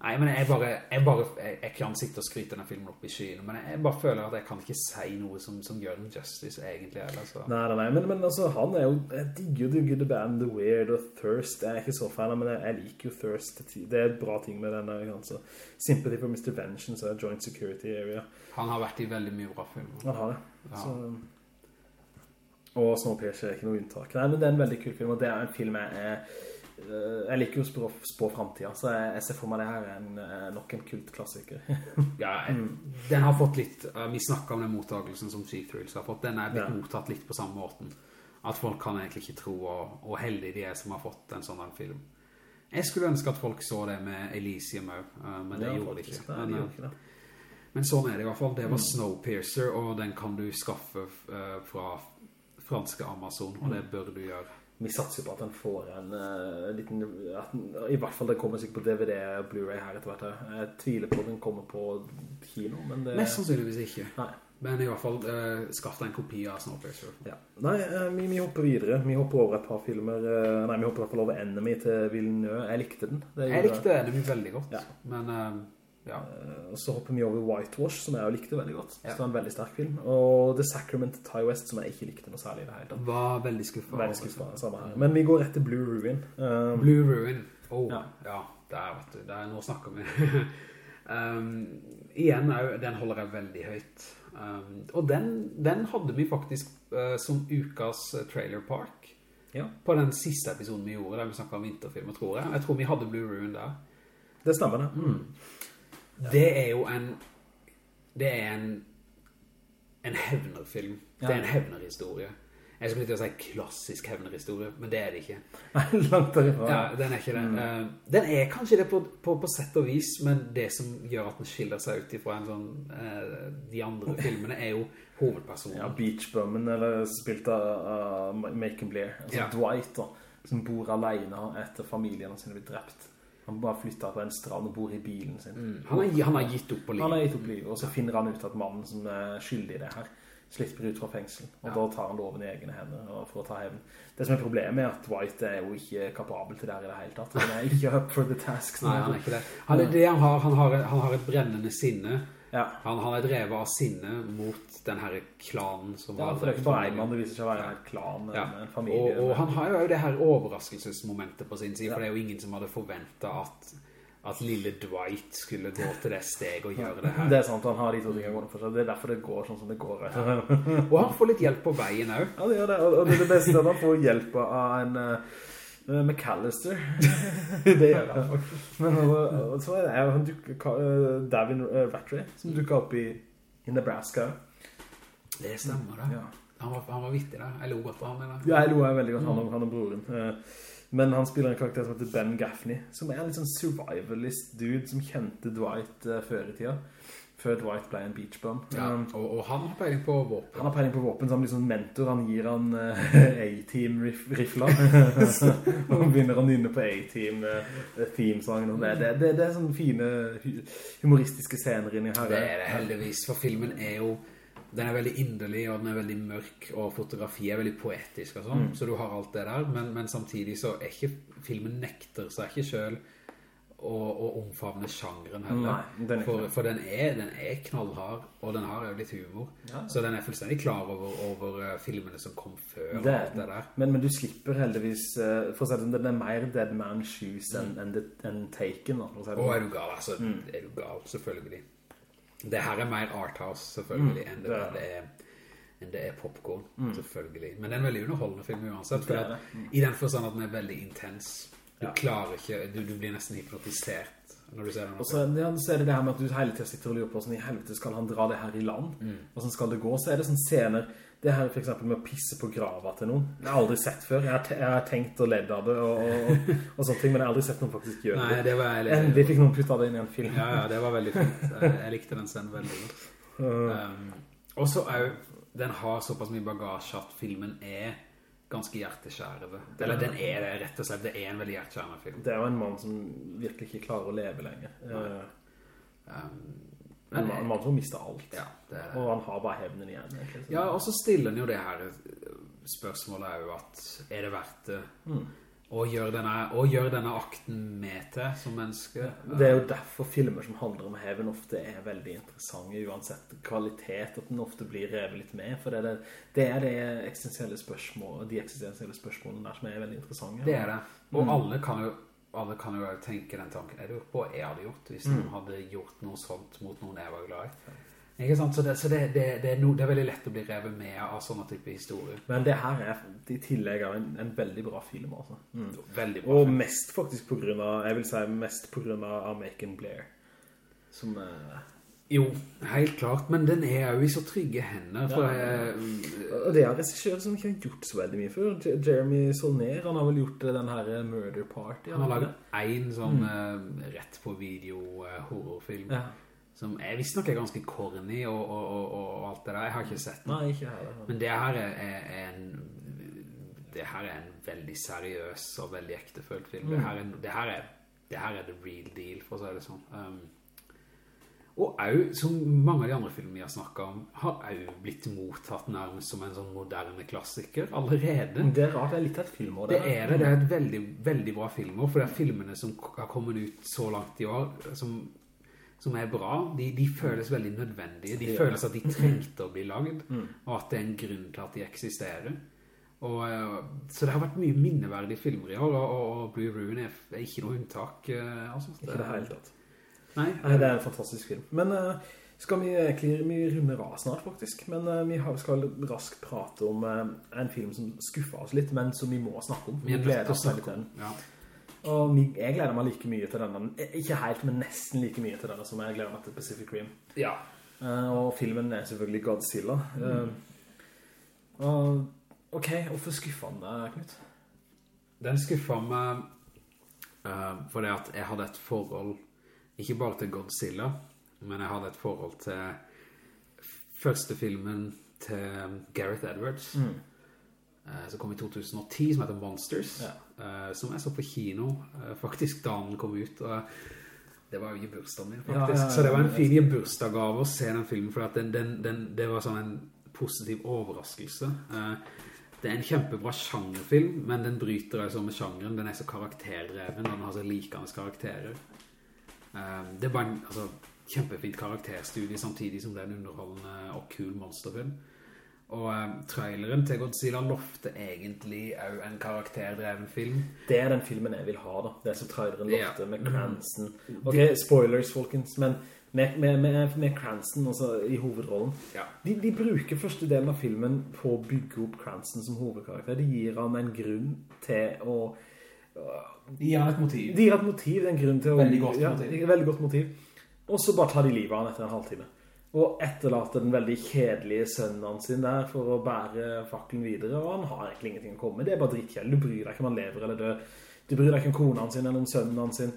Nei, men jeg bare, jeg bare, jeg, jeg kan sitte og skryte denne filmen opp i skyene, men jeg bare føler at jeg kan ikke si noe som, som gjør den justice, egentlig, eller så. Nei, nei, nei, men, men altså, han er jo, jeg digger jo The Good, Band, The Weird og Thirst, jeg er ikke så fan av, men jeg, liker jo Thirst, det er et bra ting med denne, altså. Sympathy for Mr. Vengeance og Joint Security Area. Han har vært i veldig mye bra filmer. Han har det, Ja. så... Og Snowpiercer er ikke noe unntak. Nei, men det er en veldig kul film, og det er en film jeg er eh, jeg liker jo å spå, spå fremtiden, så jeg, jeg ser for meg det her er en, eh, nok en kultklassiker. Ja, den har fått litt, uh, vi snakket om den mottagelsen som Cheap Thrills har fått, den er blitt Ja. mottatt litt på samme måten. At folk kan egentlig ikke tro, og, og heldige de er som har fått en sånn film. Jeg skulle ønske at folk så det med Elysium også, men det Ja, gjorde de ikke. Men, de ikke. Men sånn er det i hvert fall. Det var Snowpiercer, og den kan du skaffe eh, fra franske Amazon, og det bør du gjøre. Vi satser på at den får en uh, liten, at den, i hvert fall den kommer sikkert på DVD og Blu-ray her etter hvert. Jeg tviler på at den kommer på kino, men det... Mest sannsynligvis ikke. Nei. Men i hvert fall, uh, skaff deg en kopi av Snowpiercer. Ja. Nei, uh, vi, vi hopper videre. Vi hopper over et par filmer. Uh, Nei, vi hopper i hvert fall over Enemy til Villeneuve. Jeg likte den. Det Jeg likte Enemy veldig godt, Ja. men eh, ja. Eh, Og så hopper vi over Whitewash, som jeg jo likte veldig godt. Ja. Så det var en veldig sterk film. Og The Sacrament til Ty West, som jeg ikke likte noe særlig i det hele tatt. Var veldig skuffet. Veldig skuffet, her. Men vi går rett til Blue Ruin. Um, Blue Ruin. Oh, Ja. ja. der, vet du. Der, nå snakker vi. um, igjen, den holder jeg veldig høyt. Um, og den, den hadde vi faktisk uh, som ukas eh, trailer park. ja, På den siste episoden vi gjorde, der vi snakket om vinterfilmer, tror jeg. Jeg tror vi hadde Blue Ruin der. det stemmer det. Mm. Det er jo en Det er en En hevnerfilm Det er en hevnerhistorie Jeg skulle til å si klassisk hevnerhistorie Men det er det ikke Langt derifra. ja, Den er ikke det Eh, Den er kanskje det på, på, på sett og vis Men det som gjør at den skiller seg ut Fra en sånn eh, De andre filmene er jo hovedpersonen Ja, Beach Bummen, eller spilt av av Macon Blair. Altså Ja. Dwight, da, som bor alene etter familien sin blir drept. Han bare flyttet på en strand og bor i bilen sin. han, har, han har gitt opp på livet Han har gitt opp livet, og så finner han ut at mannen som er skyldig i det her, slipper ut fra fengsel. Og Ja. da tar han loven i egne hender for å ta hevn. Det som er problemet er at Dwight er jo ikke kapabel til det her i det hele tatt. Han er ikke up for the task. Nei, han er ikke det Han er det han har Han har, han har et brennende sinne Ja. Han, han er drevet av sinne mot den her klanen som Ja, for det er ikke bare en det viser seg å være en klan, Ja. en familie. Og, og han har jo det her overraskelsesmomentet på sin side, Ja. for det er jo ingen som hadde forventet at, at lille Dwight skulle gå til det steg og gjøre det her. Det er sant, han har de to tingene gående for seg. Det er derfor det går sånn som det går. Og han får litt hjelp på veien også. Ja, det gjør det. Og det er det beste at han får hjelp av en uh, McAllister. det gjør han. Men og, og så er det han dukker, eh, Davin uh, Rattray, som dukker opp i, i Nebraska. Det stemmer det. Ja. Han, var, han var vittig da. Jeg lo godt av han. Eller? Ja, jeg lo jeg veldig godt, han og, han og broren. Eh, men han spiller en karakter som heter Ben Gaffney, som er en litt sånn survivalist dude som kjente Dwight eh, før i tida. Før Dwight ble en beach bum. Ja, Um, og, og han har peiling på våpen. Han har peiling på våpen, så han blir sånn mentor. Han gir han uh, A-team-rifler. og begynner å nynne på A-team-themesangen. det, det, det, det er sånne fine humoristiske scener inni her. Det er det heldigvis, for filmen er jo den er veldig inderlig, og den er veldig mørk, og fotografiet er veldig poetisk og sånn, så du har alt det der, men, men samtidig så er ikke filmen nekter seg ikke selv å, å omfavne sjangeren heller. Nei, for, for den er, den er knallhard, og den har jo litt humor. Ja. Så den er fullstendig klar over, over eh, filmene som kom før Det, det men, men du slipper heldigvis eh, For å si det sånn, den er mer Dead Man Shoes enn mm. en, en Taken å si sånn. er du gal, altså. Mm. Er du gal, selvfølgelig. Det her er mer arthouse, selvfølgelig, enn det, Mm, det er enn det er popcorn, selvfølgelig. Men det er en veldig underholdende film uansett, Det det. Mm. i den forstand at den er veldig intens. Du Ja. klarer ikke, du, du blir nesten hypnotisert når du ser den. Og så, ja, så er det det her med at du hele tiden sitter og lurer på sånn, i helvete skal han dra det her i land? Mm. Hvordan skal det gå? Så er det sånn scener, det her for eksempel med å pisse på grava til noen. Jeg har aldri sett før. Jeg har, jeg har tenkt og ledd av det og, og, og sånne ting, men jeg har aldri sett noen faktisk gjøre Nei, det. var litt... Endelig fikk noen puttet det inn i en film. Ja, ja, det var veldig fint. Jeg, jeg likte den scenen veldig godt. Um, og så er jo, den har såpass mye bagasje at filmen er ganske hjerteskjærende. Eller den er det, rett og slett. Det er en veldig hjerteskjærende film. Det er jo en mann som virkelig ikke klarer å leve lenger. Eh, Um, En mann, som mister alt. ja, det Og han har bare hevnen igjen. egentlig. Ja, og så stiller han jo det her eh, spørsmålet er jo at er det verdt det? Mm. Og gjør denne, gjør denne akten med til som menneske. Det er jo derfor filmer som handler om heaven ofte er veldig interessante, uansett kvalitet, at den ofte blir revet litt med, for det er det, det, er det eksistensielle spørsmål, de eksistensielle spørsmålene der som er veldig interessante. Det er det. Og mm. alle kan jo alle kan jo tenke den tanken, er det jo på jeg hadde gjort hvis mm. noen hadde gjort noe sånt mot noen jeg var glad i? Ikke sant? Så, det, så det, det, det, er no, det, er veldig lett å bli revet med av sånne type historier. Men det her er i tillegg en, en veldig bra film, altså. Mm. Veldig bra Og film. mest faktisk på grunn av, jeg vil si mest på grunn av Macon Blair. Som... Uh, jo, helt klart, men den er jo i så trygge hender. Ja. jeg, og det er regissør som ikke har gjort så veldig mye før. Jeremy Solner, han har vel gjort den her Murder Party. Han har laget en sånn mm. rett på video horrorfilm. Ja som jeg visst nok er ganske corny og, og, og, og, alt det der. Jeg har ikke sett den. Nei, ikke heller. Men det her er, er, en det her er en veldig seriøs og veldig ektefølt film. Mm. Det, her er, det, her er, det, her er, the real deal, for å si det sånn. Um, og også, som mange av de andre filmene vi har snakket om, har jo blitt mottatt nærmest som en sånn moderne klassiker allerede. Det er rart, det er litt et filmår. Det er det, det er et veldig, veldig bra filmår, for det er filmene som har kommet ut så langt i år, som som er bra, de, de føles veldig nødvendige. De føles at de trengte å bli lagd, mm. og at det er en grunn til at de eksisterer. Og, eh, så det har vært mye minneverdige filmer i år, og, og Blue Ruin er, er, ikke noe unntak. Eh, altså. Ikke det hele tatt. Nei, Nei, det er en fantastisk film. Men uh, skal vi egentlig vi runder av snart faktisk, men uh, vi skal raskt prate om uh, en film som skuffer oss litt, men som vi må snakke om. Vi er nødt til å snakke om, ja. Og jeg gleder meg like mye til denne, ikke helt, men nesten like mye til denne som jeg gleder meg til Pacific Rim. Ja. Uh, og filmen er selvfølgelig Godzilla. Uh, og, ok, hvorfor skuffet han deg, Knut? Den skuffet meg uh, fordi at jeg hadde et forhold, ikke bare til Godzilla, men jeg hadde et forhold til første filmen til Gareth Edwards. Mm uh, som kom i 2010, som heter Monsters, ja. Eh, som jeg så på kino, eh, faktisk da den kom ut, og det var jo i bursdagen min, faktisk. Ja, ja, så det var en fin bursdaggave å se den filmen, for den, den, den, det var sånn en positiv overraskelse. Det er en kjempebra sjangerfilm, men den bryter altså med sjangeren. Den er så karakterreven, den har så likende karakterer. Det er bare en altså, kjempefint karakterstudie, samtidig som det er en underholdende og kul monsterfilm. Og um, traileren til Godzilla lofte egentlig er en karakterdreven film. Det er den filmen jeg vil ha da. Det er som traileren lofte ja. med Cranston. Ok, spoilers folkens, men med, med, med, med Cranston altså, i hovedrollen. Ja. De, de, bruker første delen av filmen på å bygge opp Cranston som hovedkarakter. De gir ham en grunn til å... de gir ham et motiv. De gir et motiv, en grunn til å... Veldig godt motiv. Ja, veldig godt motiv. Og så bare tar de livet av han etter en halvtime og etterlater den veldig kjedelige sønnen sin der for å bære fakkelen videre, og han har egentlig ingenting å komme med. Det er bare drittkjell. Du bryr deg ikke om han lever eller dør. Du bryr deg ikke om konaen sin eller om sønnen sin.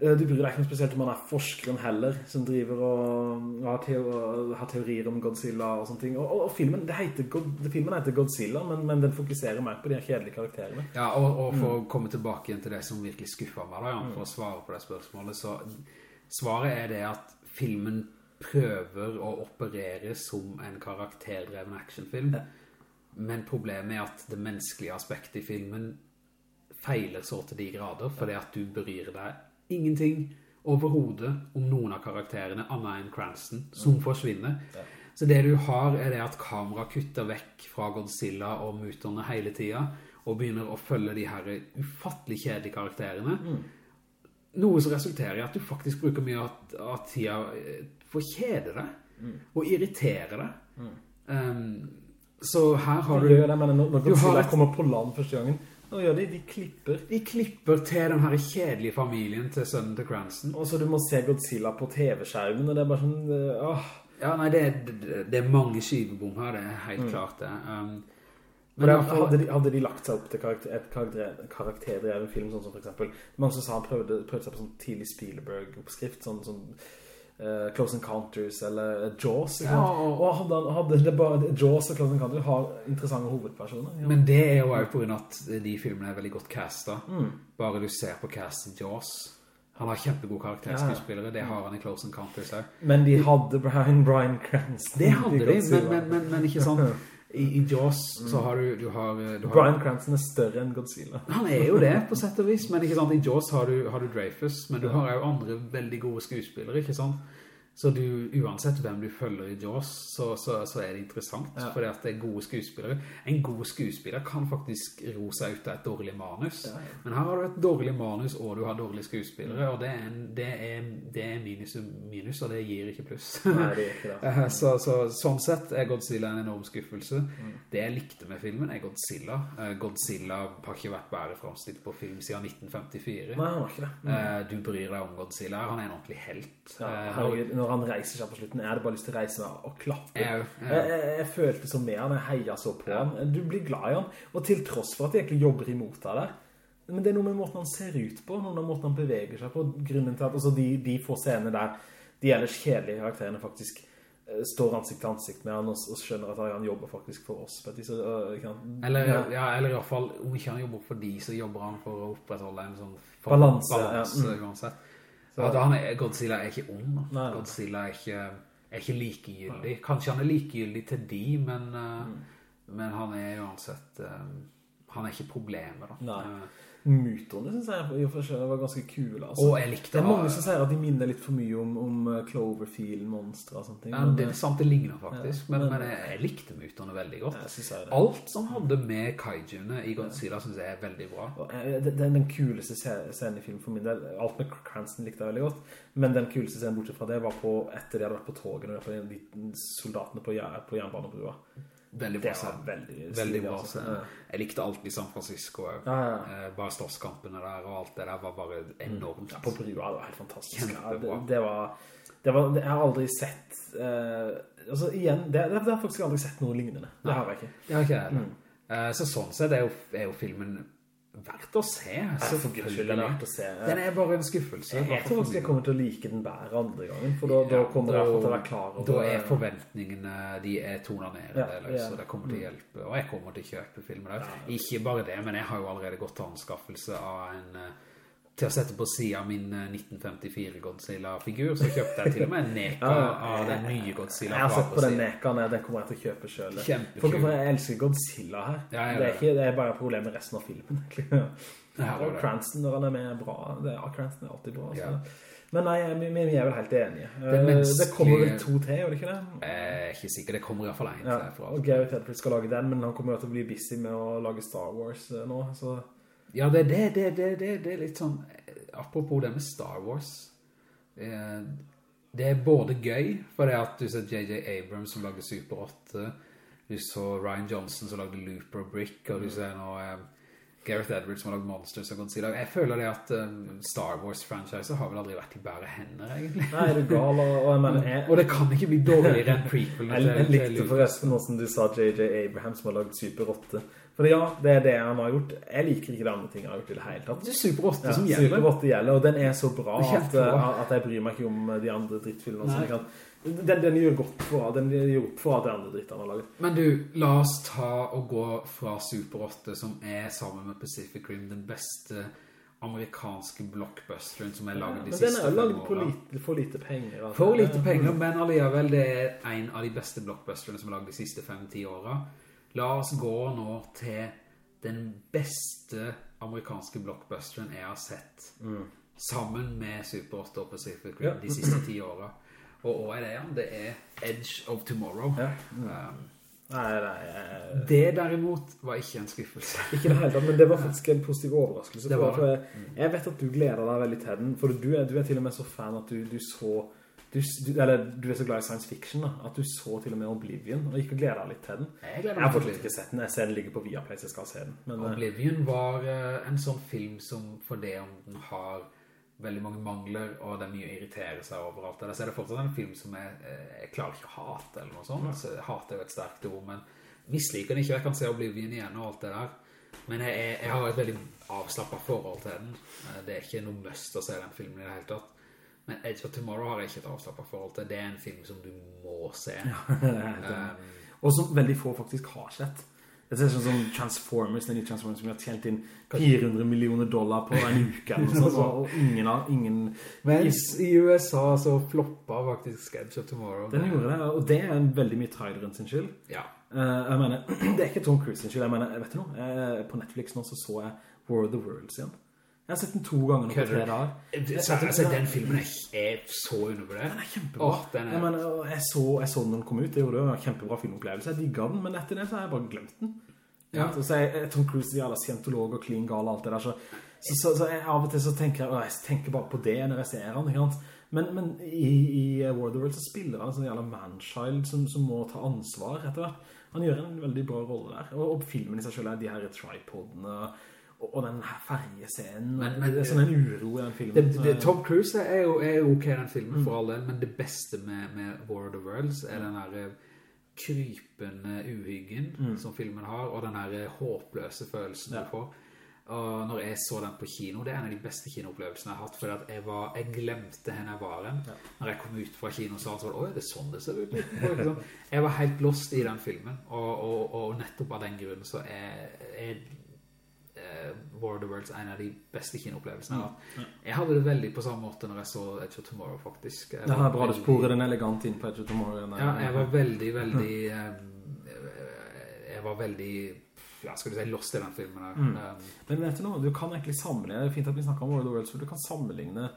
Eh, du bryr deg ikke spesielt om han er forskeren heller, som driver og har, teori, har teorier om Godzilla og sånne ting. Og, og, og filmen, heter, filmen, heter, Godzilla, men, men, den fokuserer mer på de kjedelige karakterene. Ja, og, og for mm. å komme tilbake igjen til det som virkelig skuffet meg, da, ja, for å svare på det spørsmålet, så svaret er det at filmen prøver å operere som en karakterdreven actionfilm. Men problemet er at det menneskelige aspektet i filmen feiler så til de grader, fordi at du bryr deg ingenting overhovedet om noen av karakterene, Anna enn Cranston, som mm. forsvinner. Så det du har er det at kamera kutter vekk fra Godzilla og muterne hele tiden, og begynner å følge de her ufattelig kjedelige karakterene. Mm. Noe som resulterer i at du faktisk bruker mye av, av tida eh, å kjede deg, mm. og irritere deg. Mm. Um, så her har du... Det men når, Godzilla kommer på land første gangen, nå gjør de, de klipper. De klipper til den her kjedelige familien til sønnen til Cranston. Og så du må se Godzilla på TV-skjermen, og det er bare sånn, åh. Ja, nei, det, det, det, er mange skivebom her, det er helt mm. klart det. Um, men hadde de, hadde de, lagt seg opp til karakter, et karakter, karakterdreven film, sånn som for eksempel, mange som sa han prøvde, prøvde seg på sånn tidlig Spielberg-oppskrift, sånn, sånn uh, Close Encounters eller uh, Jaws. Ja, og, og hadde, hadde det bare, Jaws og Close Encounters har interessante hovedpersoner. Ja. Men det er jo også på grunn av at de filmene er veldig godt castet. Mm. Bare du ser på castet Jaws. Han har kjempegode karakterskuespillere, det har han i Close Encounters også. Men de hadde Brian, Brian Cranston. Det hadde de, men, men, men, men, ikke sånn. I, i Jaws så har du, du, har, du har... Brian Cranston er større enn Godzilla. Han er jo det, på sett og vis. Men i Jaws har du, har du Dreyfus, men du har jo andre veldig gode skuespillere, ikke sant? Så du, uansett hvem du følger i Jaws, så, så, så er det interessant, ja. fordi at det er gode skuespillere. En god skuespiller kan faktisk ro seg ut av et dårlig manus. Ja, ja. Men her har du et dårlig manus, og du har dårlige skuespillere, og det er, en, det er, det er minus, minus, og det gir ikke pluss. Nei, det ikke det. så, så, sånn sett er Godzilla en enorm skuffelse. Mm. Det jeg likte med filmen er Godzilla. Uh, Godzilla har ikke vært bare fremstilt på film siden 1954. Nei, han har ikke det. Mm. Du bryr deg om Godzilla, han er en ordentlig helt. Ja, eh, herregud, når han reiser seg på slutten, jeg hadde bare lyst til å reise meg og klappe. Jeg, jeg, jeg, jeg følte så med han, jeg heia så på han. Du blir glad i han, og til tross for at de egentlig jobber imot deg der. Men det er noe med måten han ser ut på, noe med måten han beveger seg på, grunnen til at altså, de, de får scener der de ellers kjedelige karakterene faktisk uh, står ansikt til ansikt med han og, og skjønner at han jobber faktisk for oss. Så, uh, kan, eller, ja. ja. eller i hvert fall, om ikke han jobber for de, så jobber han for å opprettholde en sånn balanse ja. mm. uansett. Så han er, Godzilla er ikke ond. Nei. Godzilla er ikke, er ikke likegyldig. Kanskje han er likegyldig til de, men, uh, mm. men han er uansett... Um, han er ikke problemet da. Nei. Uh, synes jeg i og for seg var ganske kule altså. Jeg likte Det er mange som sier at de minner litt for mye om, om eh, Cloverfield, Monster og sånne ting ja, Det er sant, det ligner faktisk ja, men, men, jeg, jeg, likte mutorene veldig godt Alt som hadde med kaijuene i Godzilla synes jeg er veldig bra Det, Den, den kuleste scenen i filmen for min del Alt med Cranston likte jeg veldig godt Men den kuleste scenen bortsett fra det var på etter de hadde vært på toget Og de soldatene på, på jernbanebrua Veldig bra scene. Veldig, veldig bra altså. scene. Jeg likte alt i San Francisco. Ja, ja. Eh, bare stoffskampene der og alt det der var bare enormt. Ja, på brua, det var helt fantastisk. Det, det, var, det var, jeg har aldri sett, uh, altså igjen, det, det, har faktisk aldri sett noe lignende. Det har jeg ikke. Det har ikke jeg. Mm. Uh, så sånn sett er jo, er jo filmen verdt å se. Så for Guds skyld, den er verdt å se. Den er bare en skuffelse. Jeg, jeg tror faktisk jeg kommer til å like den bedre andre gangen, for da, da kommer jeg til å være klar over... Da er forventningene, de er tonet ned, ja, det, så det kommer til å mm. hjelpe. Og jeg kommer til å kjøpe filmen der. Ikke bare det, men jeg har jo allerede gått til anskaffelse av en eh, til å sette på siden av min 1954 eh, Godzilla-figur, så kjøpte jeg til og med en neka av den nye Godzilla. Jeg har sett på den nekaen, den kommer jeg til å kjøpe selv. For jeg elsker Godzilla her. Ja, det, er ikke, det er bare problemet med resten av filmen. ja, og Cranston når han er med er bra. Det, ja, Cranston er alltid bra. Ja. Men nei, vi, er vel helt enige. Det, eh, det kommer vel to til, gjør det ikke det? Jeg er ikke sikker, det kommer i hvert fall en ja, til. Og Gary Tedford skal lage den, men han kommer jo til å bli busy med å lage Star Wars eh, nå, så... Ja, det, det, det, det, det, er litt sånn Apropos det med Star Wars eh, Det er både gøy For det at du ser J.J. Abrams som lagde Super 8 Du så Ryan Johnson som lagde Looper Brick Og du ser nå eh, Gareth Edwards som har lagd Monsters og Godzilla Jeg føler det at um, Star Wars-franchise har vel aldri vært i bære hender egentlig Nei, er du gal og, og, mener, jeg, og det kan ikke bli dårligere enn prequel Jeg, jeg likte forresten hvordan du sa J.J. Abraham som har lagd Super 8 for ja, det er det han har gjort. Jeg liker ikke det andre ting han har gjort i det hele tatt. Det er Super 8 ja, som gjelder. Super 8 gjelder, og den er så bra at, eh, at, jeg bryr meg ikke om de andre drittfilmene. Den, den gjør godt for, den gjør opp fra det andre drittene han har laget. Men du, la oss ta og gå fra Super 8, som er sammen med Pacific Rim den beste amerikanske blockbusteren som er laget de siste fem årene. Men den er jo laget for lite penger. Altså. For lite penger, men alligevel det er en av de beste blockbusterne som er laget de siste fem-ti årene. La oss gå nå til den beste amerikanske blockbusteren jeg har sett. Mm. Sammen med Super 8 og Pacific Rim ja. de siste ti årene. Og hva er det igjen? Det er Edge of Tomorrow. Ja. Um, nei, nei, nei, Det derimot var ikke en skuffelse. Ikke det hele men det var faktisk en positiv overraskelse. Det var, for, jeg, jeg, vet at du gleder deg veldig til den, for du er, du er til og med så fan at du, du så du, du, eller du er så glad i science fiction da, at du så til og med Oblivion og gikk og gleder deg litt til den. Jeg, jeg har fortsatt ikke sett den, jeg ser den ligger på Viaplay så jeg skal se den. Men, eh, Oblivion var uh, en sånn film som for det om den har veldig mange mangler og det er mye å irritere seg overalt. Så er det fortsatt en film som jeg, eh, jeg klarer ikke å hate eller noe sånt. Så hate er jo et sterkt ord, men misliker den ikke. Jeg kan se Oblivion igjen og alt det der. Men jeg, jeg har et veldig avslappet forhold til den. Det er ikke noe must å se den filmen i det hele tatt. Men Edge of Tomorrow har jeg ikke et avslappet forhold til. Det er en film som du må se. Ja, um, og som veldig få faktisk har sett. Det er sånn som Transformers, den nye Transformers som har tjent inn 400 millioner dollar på en uke, eller noe sånt, og ingen har, ingen... Mens i USA så floppa faktisk Sketch of Tomorrow. Den gjorde det, og det er en veldig mye traileren sin skyld. Ja. Uh, jeg mener, det er ikke Tom Cruise sin skyld, jeg mener, vet du noe, uh, på Netflix nå så så jeg War of the Worlds igjen. Jeg har sett den to ganger på tre dager. Så, altså, den filmen er, så undervurdert. Den er kjempebra. Åh, den er... Jeg, mener, jeg, så, jeg så den når den kom ut, det gjorde en kjempebra filmopplevelse. Jeg digget den, men etter det så har jeg bare glemt den. Ja. Så jeg, Tom Cruise, de alle scientolog og clean gal og alt det der, så, så, så, så jeg, av og til så tenker jeg, jeg tenker bare på det når jeg ser han, ikke sant? Men, men i, i War of the World så spiller han en sånn jævla manchild som, som må ta ansvar etter hvert. Han gjør en veldig bra rolle der. Og, og filmen i seg selv er de her tripodene og, og den her fergescenen. Men, men, det er sånn en uro i den filmen. Det, det, Tom Cruise er jo, er ok i den filmen mm. for alle, men det beste med, med War of the Worlds er den her eh, krypende uhyggen mm. som filmen har, og den her eh, håpløse følelsen ja. du får. Og når jeg så den på kino, det er en av de beste kinoopplevelsene jeg har hatt, fordi jeg, var, jeg glemte henne jeg var en. Ja. Når jeg kom ut fra kinosalen, så var det, åh, er det sånn det ser ut? Sånn. Jeg var helt lost i den filmen, og, og, og nettopp av den grunnen så er, er War of the Worlds en av de beste kinoopplevelsene jeg har. Ja. Jeg hadde det veldig på samme måte når jeg så Edge of Tomorrow, faktisk. Jeg det er bra, du sporer den elegant inn på Edge of Tomorrow. Ja, jeg var veldig, veldig... Um, jeg var veldig ja, skal du si, lost i den filmen her. Mm. Um, Men vet du noe, du kan egentlig sammenligne, det er fint at vi snakker om War of the Worlds, for du kan sammenligne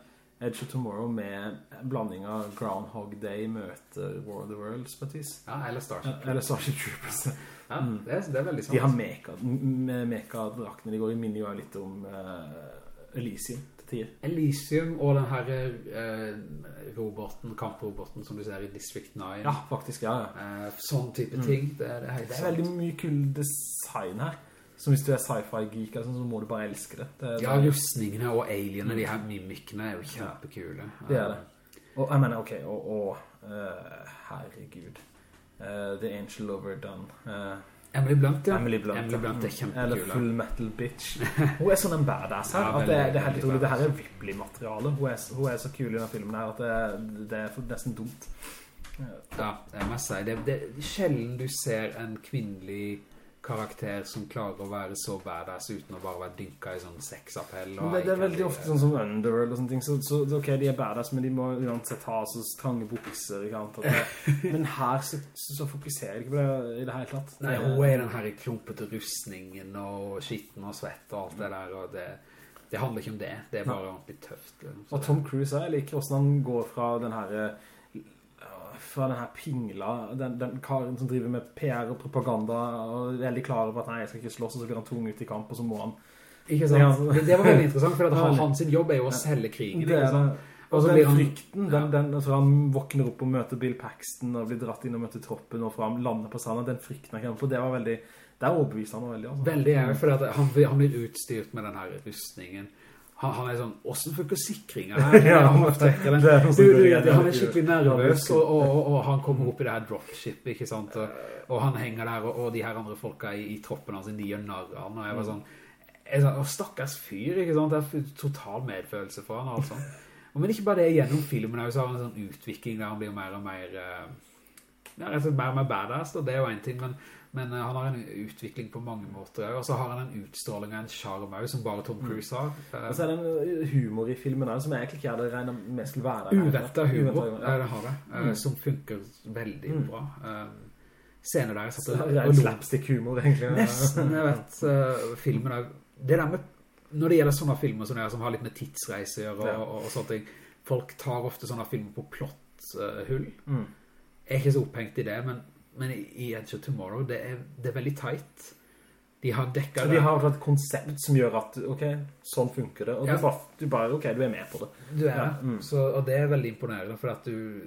Edge of Tomorrow med en blanding av Groundhog Day møter War of the Worlds på et vis. Ja, eller Starship Troopers. Eller Starship Troopers. Ja, mm. det, er, det, er, veldig sant. De har meka-draktene, de går i minne jo litt om uh, Elysium til tider. Elysium og den her uh, roboten, kamproboten som du ser i District 9. Ja, faktisk, ja. ja. Uh, sånn type mm. ting. Det, det, er, det er veldig mye kul design her. Så hvis du er sci-fi-geek, altså, så må du bare elske det. det ja, rustningene og alienene, de her mimikkene er jo kjempekule. Det er det. Og jeg mener, ok, og, og herregud. Uh, The Angel Overdone. Uh, Emily Blunt, ja. Emily Blunt, Emily Blunt er kjempekul. Eller Full Metal Bitch. Hun er sånn en badass her. Ja, det, det, er helt utrolig. Det her er Ripley-materiale. Hun, hun, er så kul i denne filmen her at det, det er nesten dumt. Ja, jeg må si. Det, det er sjelden du ser en kvinnelig karakter som klarer å være så badass uten å bare være dynka i sånn sexappell. Det, det, er veldig ofte sånn som Underworld og sånne ting, så, så, ok, de er badass, men de må uansett ha så trange bukser, men her så, så, fokuserer de ikke på det i det hele tatt. Nei, hun er den her klumpete rustningen og skitten og svett og alt det der, og det, det handler ikke om det, det er bare ordentlig tøft. Liksom. Og Tom Cruise, jeg liker hvordan han går fra den her fra den her pingla, den, den, karen som driver med PR og propaganda, og er veldig klar over at nei, jeg skal ikke slåss, og så blir han tung ut i kamp, og så må han... Ikke sant? Det, det var veldig interessant, for han, hans jobb er jo å selge krigen, det er det. Og så den frykten, den, den, altså han våkner opp og møter Bill Paxton, og blir dratt inn og møter troppen, og han lander på sanden, den frykten han kan for det var veldig... Det er overbevist han veldig, altså. Veldig, ja, for han, han blir utstyrt med den her rustningen han, han er sånn, hvordan funker sikringen her? ja, han, den. Du, du, han er skikkelig nervøs, og, og, og, og, han kommer opp i det her dropship, ikke sant? Og, han henger der, og, de her andre folka i, i troppen hans, de gjør narrer og jeg var sånn, jeg sånn, stakkars fyr, ikke sant? Det er total medfølelse for han, altså. Men ikke bare det, gjennom filmen så har han en sånn utvikling der han blir mer og mer, uh, ja, rett og slett mer og mer badass, og det er jo en ting, men men uh, han har en utvikling på mange måter, og så har han en utstråling av en charme som bare Tom mm. Cruise har. Uh, og så er det en eh, humor i filmen her, som jeg egentlig ikke hadde regnet med skulle være Uventet humor, ja. det har det, uh, mm. som funker veldig mm. bra. scener der jeg satt og... Det er slapstick-humor, egentlig. Nesten, jeg vet, filmen er... Det der med, når det gjelder sånne filmer som, er, som har litt med tidsreiser og, ja. og, og, sånne ting, folk tar ofte sånne filmer på plotthull. Mm. Jeg er ikke så opphengt i det, men men i Edge of Tomorrow, det er, det er veldig tight. De har dekket det. De har et konsept som gjør at, ok, sånn funker det. Og ja. du, bare, ok, du er med på det. Du er ja. Mm. Så, og det er veldig imponerende, for at du,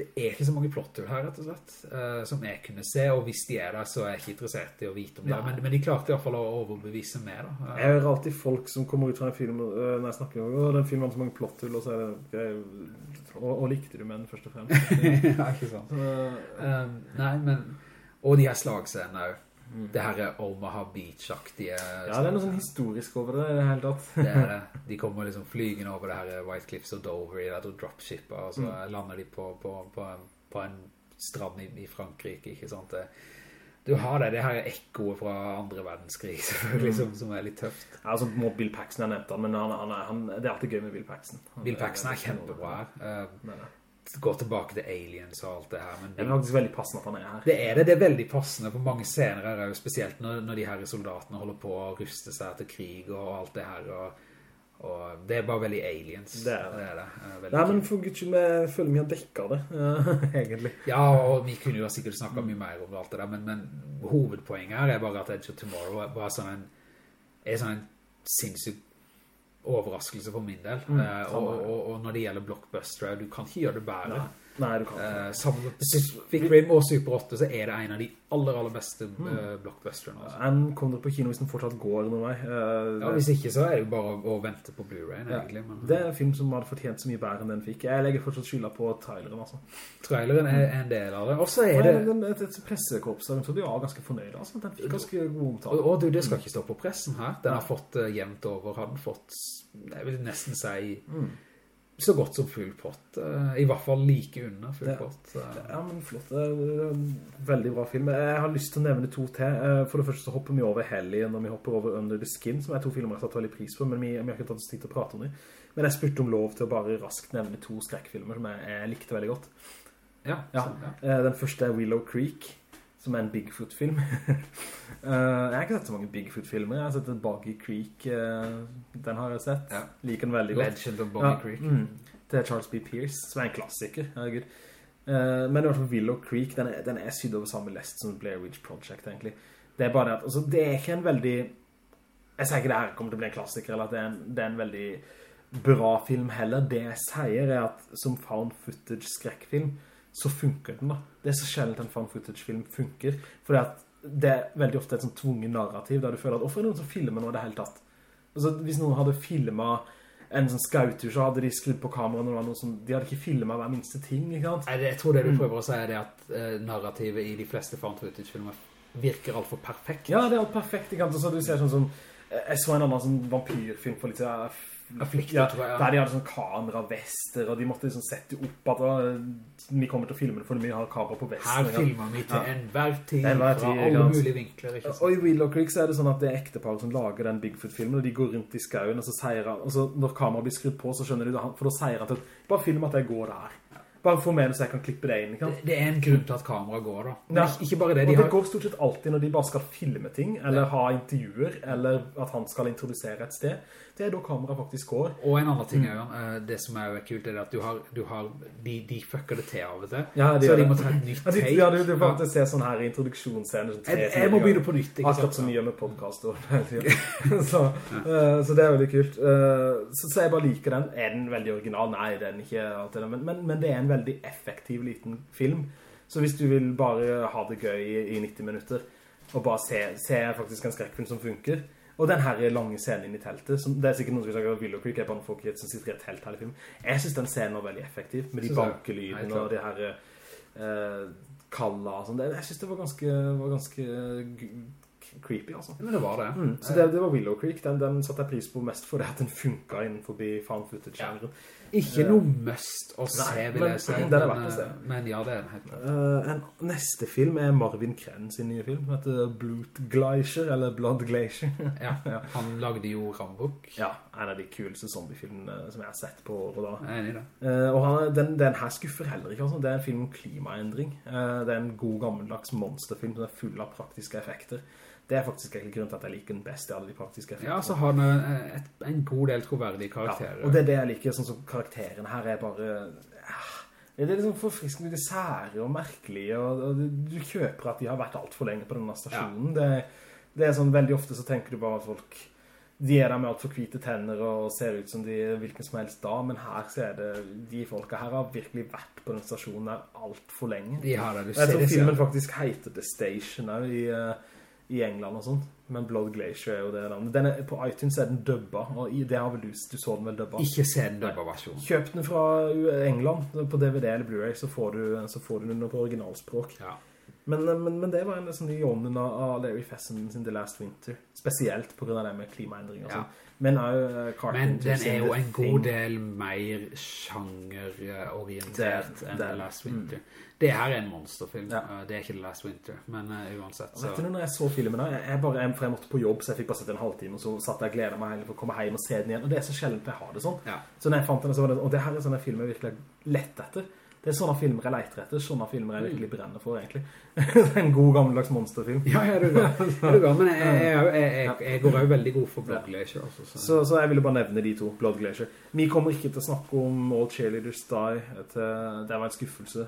det er ikke så mange plotter her, rett og slett, uh, som jeg kunne se, og hvis de er der, så er jeg ikke interessert i å vite om det, men, men, de klarte i hvert fall å overbevise meg da. Uh, jeg hører alltid folk som kommer ut fra en film, uh, når jeg snakker om, den filmen har så mange plotter, og så er det, og, og, likte du med den først og fremst? ja, ikke sant. Um, nei, men, og de her slagscenene Mm. Det her er Omaha Beach-aktige Ja, det er noe sånn historisk over det det hele tatt Det er det De kommer liksom flygende over det her White Cliffs og Dover i det dropshipper, Og så mm. lander de på, på, på, en, på en strand i, i, Frankrike Ikke sant Du har det, det her er ekkoet fra andre verdenskrig, selvfølgelig, som, som er litt tøft. Ja, altså må Bill Paxton jeg nevnt, men han, han, han, det er alltid gøy med Bill Paxton. Han, Bill Paxton er kjempebra her. Uh, går tilbake til Aliens og alt det her. Men det er faktisk veldig passende for han er her. Det er det, det er veldig passende på mange scener her, spesielt når, når de her soldatene holder på å ruste seg til krig og alt det her, og, og det er bare veldig aliens. Det er det. det, er det. Nei, men for Gucci, vi føler vi har dekket det, egentlig. Ja, og vi kunne jo sikkert snakket mye mer om alt det der, men, men hovedpoenget her er bare at Edge of Tomorrow er bare sånn en, er sånn en sinnssykt overraskelse for min del. Mm, uh, og, og, og, når det gjelder Blockbuster, du kan ikke gjøre det bedre. Nei. Nei, du kan ikke. Sammen med Pacific Rim og Super 8 så er det en av de aller, aller beste uh, blockbusterne. Altså. En kommer det på kino hvis den fortsatt går noen vei. Uh, ja, hvis ikke så er det jo bare å, vente på Blu-ray ja. egentlig. Men, det er en film som hadde fortjent så mye bedre enn den fikk. Jeg legger fortsatt skylda på traileren, altså. Traileren er en del av det. Og så er det... Den, et, et pressekorps så de var ganske fornøyde, altså. Den fikk ganske god omtale. Og, og, du, det skal ikke stå på pressen her. Den har fått uh, jevnt over, har den fått, jeg vil nesten si... Mm så godt som full pott. Uh, I hvert fall like under full pott. Uh. Ja, men flott. En veldig bra film. Jeg har lyst til å nevne to til. For det første så hopper vi over Hellien og vi hopper over Under the Skin, som er to filmer jeg har tatt veldig pris på, men vi, vi har ikke tatt oss tid til å prate om dem. Men jeg spurte om lov til å bare raskt nevne to skrekkfilmer som jeg, jeg likte veldig godt. Ja, ja. ja. Den første er Willow Creek som er en Bigfoot-film. uh, jeg har ikke sett så mange Bigfoot-filmer. Jeg har sett Boggy Creek. Uh, den har jeg sett. Ja. Liker den veldig godt. Legend of Boggy ja, Creek. Mm, det er Charles B. Pierce, som er en klassiker. Herregud. Uh, men i hvert fall Willow Creek, den er, den er sydd over samme lest som Blair Witch Project, egentlig. Det er bare at, altså, det er ikke en veldig... Jeg sier ikke det her kommer til å bli en klassiker, eller at det er en, det er en veldig bra film heller. Det jeg sier er at som found footage skrekkfilm, så funker den da. Det er så sjeldent en found footage-film funker, fordi at det er veldig ofte et sånn tvunget narrativ, der du føler at, hvorfor er det noen som filmer noe det helt tatt? Altså, hvis noen hadde filmet en sånn skautur, så hadde de skrudd på kameraet og noe sånt. de hadde ikke filmet hver minste ting, ikke sant? Nei, jeg tror det du prøver å si er det at uh, narrativet i de fleste found footage-filmer virker alt for perfekt. Ja, det er alt perfekt, ikke sant? Så du ser sånn som, jeg så en annen sånn vampyrfilm for litt siden, ja, tror jeg, ja. Der de hadde sånn kameravester, og de måtte liksom sette opp at vi kommer til å filme det for vi har kamera på vesten. Her filmer vi til ja. enhver tid, fra alle mulige vinkler. Og i Willow Creek så er det sånn at det er ektepar som lager den Bigfoot-filmen, og de går rundt i skauen, og så sier han, og så når kameraet blir skrudd på, så skjønner de for da sier han til, bare film at jeg går der. Bare få med det så jeg kan klippe det inn, det, det, er en grunn til at kamera går da. Ja. Ikke bare det. De og det har... går stort sett alltid når de bare skal filme ting, eller ja. ha intervjuer, eller at han skal introdusere et sted det er da kamera faktisk går. Og en annen ting, mm. jo, det som er jo kult, er at du har, du har de, de fucker det til av og til. Ja, de så de må ta et nytt take. Ja, du, du får ja. se sånn her introduksjonsscener. Sånn jeg, jeg må begynne på nytt, ikke sant? Akkurat så mye med podcast så, ja. uh, så det er veldig kult. Uh, så, så, jeg bare liker den. Er den veldig original? Nei, det er den ikke alltid. Men, men, men det er en veldig effektiv liten film. Så hvis du vil bare ha det gøy i, i 90 minutter, og bare se, se faktisk en skrekkfilm som funker, og den her lange scenen i teltet, som, det er sikkert noen som vil si at Willow Creek er bare folk som sitter i et telt hele filmen. Jeg synes den scenen var veldig effektiv, med de bankelydene og de her uh, kalla og sånn. Jeg synes det var ganske, var ganske creepy, altså. Men det var det. Mm, så det, det, var Willow Creek. Den, den satte jeg pris på mest fordi at den funket innenfor found footage-genren. Ja. Ikke noe must å se, vil jeg si. Men, men, men, men, ja, det er en helt uh, en, Neste film er Marvin Krenn sin nye film. Den heter Blood Glacier, eller Blood Glacier. ja, ja, han lagde jo Rambok. Ja, en av de kuleste zombiefilmene som jeg har sett på året da. Jeg er enig i det. Uh, og han, den, den, her skuffer heller ikke, altså. Det er en film om klimaendring. Uh, det er en god gammeldags monsterfilm som er full av praktiske effekter. Det er faktisk egentlig grunnen til at jeg liker den best i alle de praktiske effektene. Ja, så har den eh, et, en god del troverdige karakterer. Ja, og det er det jeg liker, sånn som karakteren her er bare... Ja, det er liksom forfriskende, det sære og merkelige, og, og, du kjøper at de har vært alt for lenge på denne stasjonen. Ja. Det, det, er sånn, veldig ofte så tenker du bare at folk... De er der med alt for hvite tenner og ser ut som de hvilken som helst da, men her så er det de folka her har virkelig vært på den stasjonen der alt for lenge. De har det, du ser det. Jeg tror filmen faktisk heter The Station i... Uh, i England og sånt. Men Blood Glacier er jo det navnet. Den er, på iTunes er den dubba, og det har vel du, du så den vel dubba? Ikke se den dubba versjonen. Kjøp den fra England på DVD eller Blu-ray, så, får du, så får du den på originalspråk. Ja. Men, men, men, det var en sånn i ånden av Larry Fesson sin The Last Winter. Spesielt på grunn av det med klimaendringer og sånn. Men, men den er jo en god del mer sjangerorientert enn The Last Winter. Mm. Det her er en monsterfilm. Ja. Det er ikke The Last Winter, men uh, uansett. Så. Vet du når jeg så filmen jeg, jeg bare, for jeg måtte på jobb, så jeg fikk bare sett en halvtime, og så satt jeg og gledet meg for å komme hjem og se den igjen. Og det er så sjeldent jeg har det sånn. Ja. Så når jeg fant den, så var det, og det her er sånn en film jeg virkelig lett etter. Det er sånne filmer jeg leiter etter, sånne filmer jeg virkelig brenner for, egentlig. en god gammeldags monsterfilm. Ja, er du glad. er det Men jeg, jeg, jeg, jeg går jo veldig god for Blood Glacier. Også, så. Så, så. jeg ville bare nevne de to, Blood Glacier. Vi kommer ikke til å snakke om All Cheerleaders Die. Til, det var en skuffelse.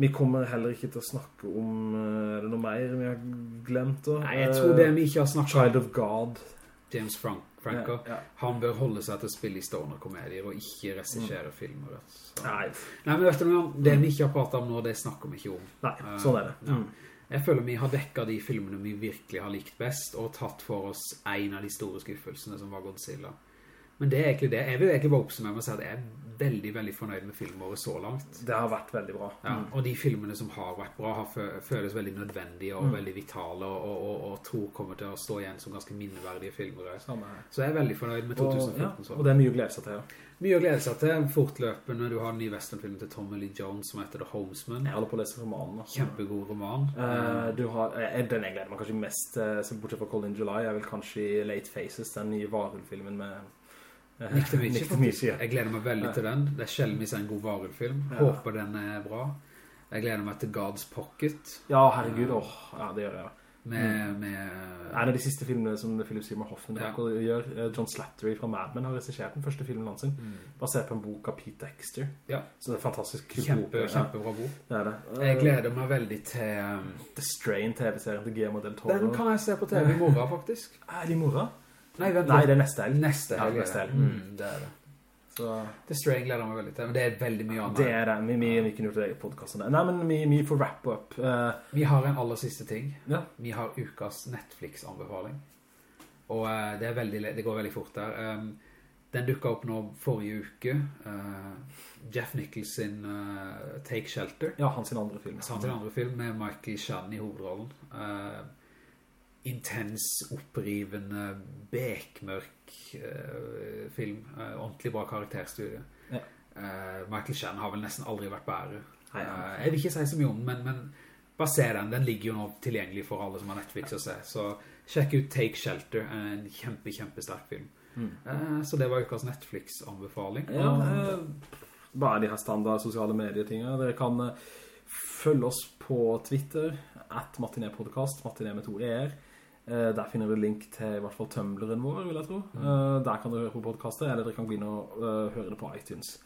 Vi kommer heller ikke til å snakke om eh, Er det noe mer vi har glemt? Da? Nei, jeg tror det vi ikke har snakket om. Child of God. James Frank. Franco. Ja, ja. Han bør holde seg til å spille i stoner-komedier og ikke resisjere mm. filmer. Nei. Nei, men vet du noe, det vi ikke har pratet om nå, det snakker vi ikke om. Nei, sånn er det. Mm. Jeg føler vi har dekket de filmene vi virkelig har likt best, og tatt for oss en av de store skuffelsene som var Godzilla. Men det er egentlig det. Jeg vil egentlig bare oppsummere med å si at jeg er veldig, veldig fornøyd med filmåret så langt. Det har vært veldig bra. Ja, mm. og de filmene som har vært bra har føles veldig nødvendige og mm. veldig vitale, og, og, og, og, tror kommer til å stå igjen som ganske minneverdige filmer. Så jeg er veldig fornøyd med 2014. Ja, og det er mye å glede seg til, ja. Mye å glede seg til. Fortløpende, du har den nye westernfilmen til Tommy Lee Jones som heter The Homesman. Jeg holder på å lese romanen. Altså. Kjempegod roman. Uh, du har, uh, den jeg gleder meg kanskje mest, bortsett fra Colin July, er vel kanskje Late Faces, den nye Varulv-filmen med Nikte Michi, Jeg gleder meg veldig til den. Det er sjelden vi ser en god varulfilm. Håper den er bra. Jeg gleder meg til God's Pocket. Ja, herregud. Åh, ja, det gjør jeg. Med, mm. med, en av de siste filmene som Philip Seymour Hoffman ja. gjør, eh, John Slattery fra Mad Men har regissert den første filmen hans mm. basert på en bok av Pete Dexter. Ja. Så det er fantastisk kul Kjempe, bok. Kjempebra bok. Det det. Jeg gleder meg veldig til... Um, The Strain TV-serien til Guillermo del Toro. Den kan jeg se på TV i morgen, faktisk. Er det i morgen? Nei, vent, Nei, det er neste helg. Neste helg, ja, neste helg. Mm. mm, det er det. Så... The Strain gleder meg veldig til, men det er veldig mye annet. Det er det, vi, vi, vi kunne gjort det i podcasten. Nei, men vi, vi får wrap up. Uh... Vi har en aller siste ting. Ja. Vi har ukas Netflix-anbefaling. Og uh, det, veldig, det, går veldig fort der. Um, den dukket opp nå forrige uke. Uh, Jeff Nichols sin Take Shelter. Ja, hans andre film. Hans andre film med Michael Shannon i hovedrollen. Intens, opprivende, bekmørk uh, film. Uh, ordentlig bra karakterstudie. Ja. Uh, Michael Shannon har vel nesten aldri vært bære. jeg vil ikke si så mye om den, men, men, bare se den. Den ligger jo nå tilgjengelig for alle som har Netflix å se. Så sjekk ut Take Shelter, en kjempe, kjempesterk film. Mm. så det var ukas Netflix-anbefaling. Ja, bare de her standard sosiale medietingene. Dere kan følge oss på Twitter, at Martinet-podcast, Martinet med to e-er. Eh, der finner du link til i hvert fall Tumbleren vår, vil jeg tro. Mm. Eh, der kan du høre på podcaster, eller dere kan gå inn og uh, høre det på iTunes.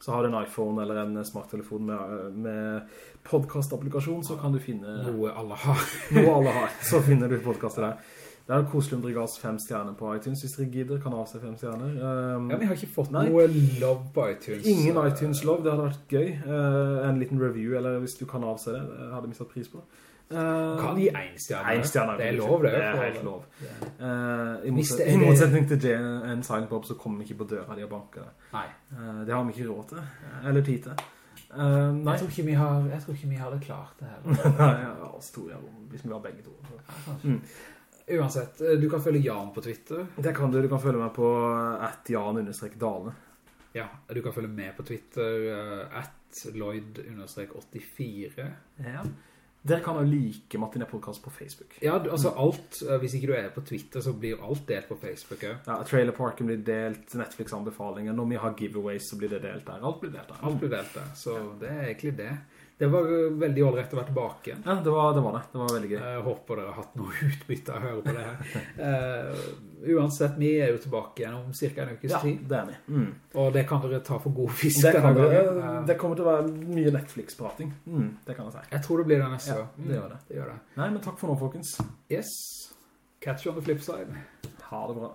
Så har du en iPhone eller en smarttelefon med, med podcast-applikasjon, så kan du finne... Noe alle har. Noe alle har, så finner du podcaster der. Det er koselig om dere ga oss fem stjerner på iTunes, hvis dere gidder, kan avse fem stjerner. Um, ja, vi har ikke fått nei. noe love på iTunes. Ingen iTunes-love, det hadde vært gøy. Uh, en liten review, eller hvis du kan avse det, det hadde vi satt pris på. Uh, kan gi en stjerne. En stjerne. Det er lov, det. Det er helt lov. Uh, i, motsetning, I motsetning til Jay and Silent Bob så kommer vi ikke på døra de og banker. Nei. Uh, det har vi ikke råd til. Eller tid til. Uh, jeg, tror ikke vi har, jeg tror ikke vi hadde klart det her. nei, ja, oss to, ja, hvis vi var begge to. Ja, mm. Uansett, du kan følge Jan på Twitter. Det kan du. Du kan følge meg på at Jan-Dale. Ja, du kan følge meg på Twitter at Lloyd-84. Ja. Dere kan jo like Martinet Podcast på Facebook. Ja, altså alt, eh, hvis ikke du er på Twitter, så blir alt delt på Facebook. Ja, ja Trailerparken blir delt, Netflix-anbefalinger, når vi har giveaways så blir det delt der. Alt blir delt der. Alt blir delt der, så det er egentlig det. Det var veldig ålreit å være tilbake. Ja, det var, det var, det Det var veldig gøy. Jeg håper dere har hatt noe utbytte av å høre på det her. uh, uansett, vi er jo tilbake igjen om cirka en ukes tid. Ja, det er vi. Mm. Og det kan dere ta for god fisk. Det, dere, det kommer til å være mye Netflix-prating. Mm, det kan jeg si. Jeg tror det blir det neste ja, det gjør det. det gjør det. Nei, men takk for nå, folkens. Yes. Catch you on the flip side. Ha det bra.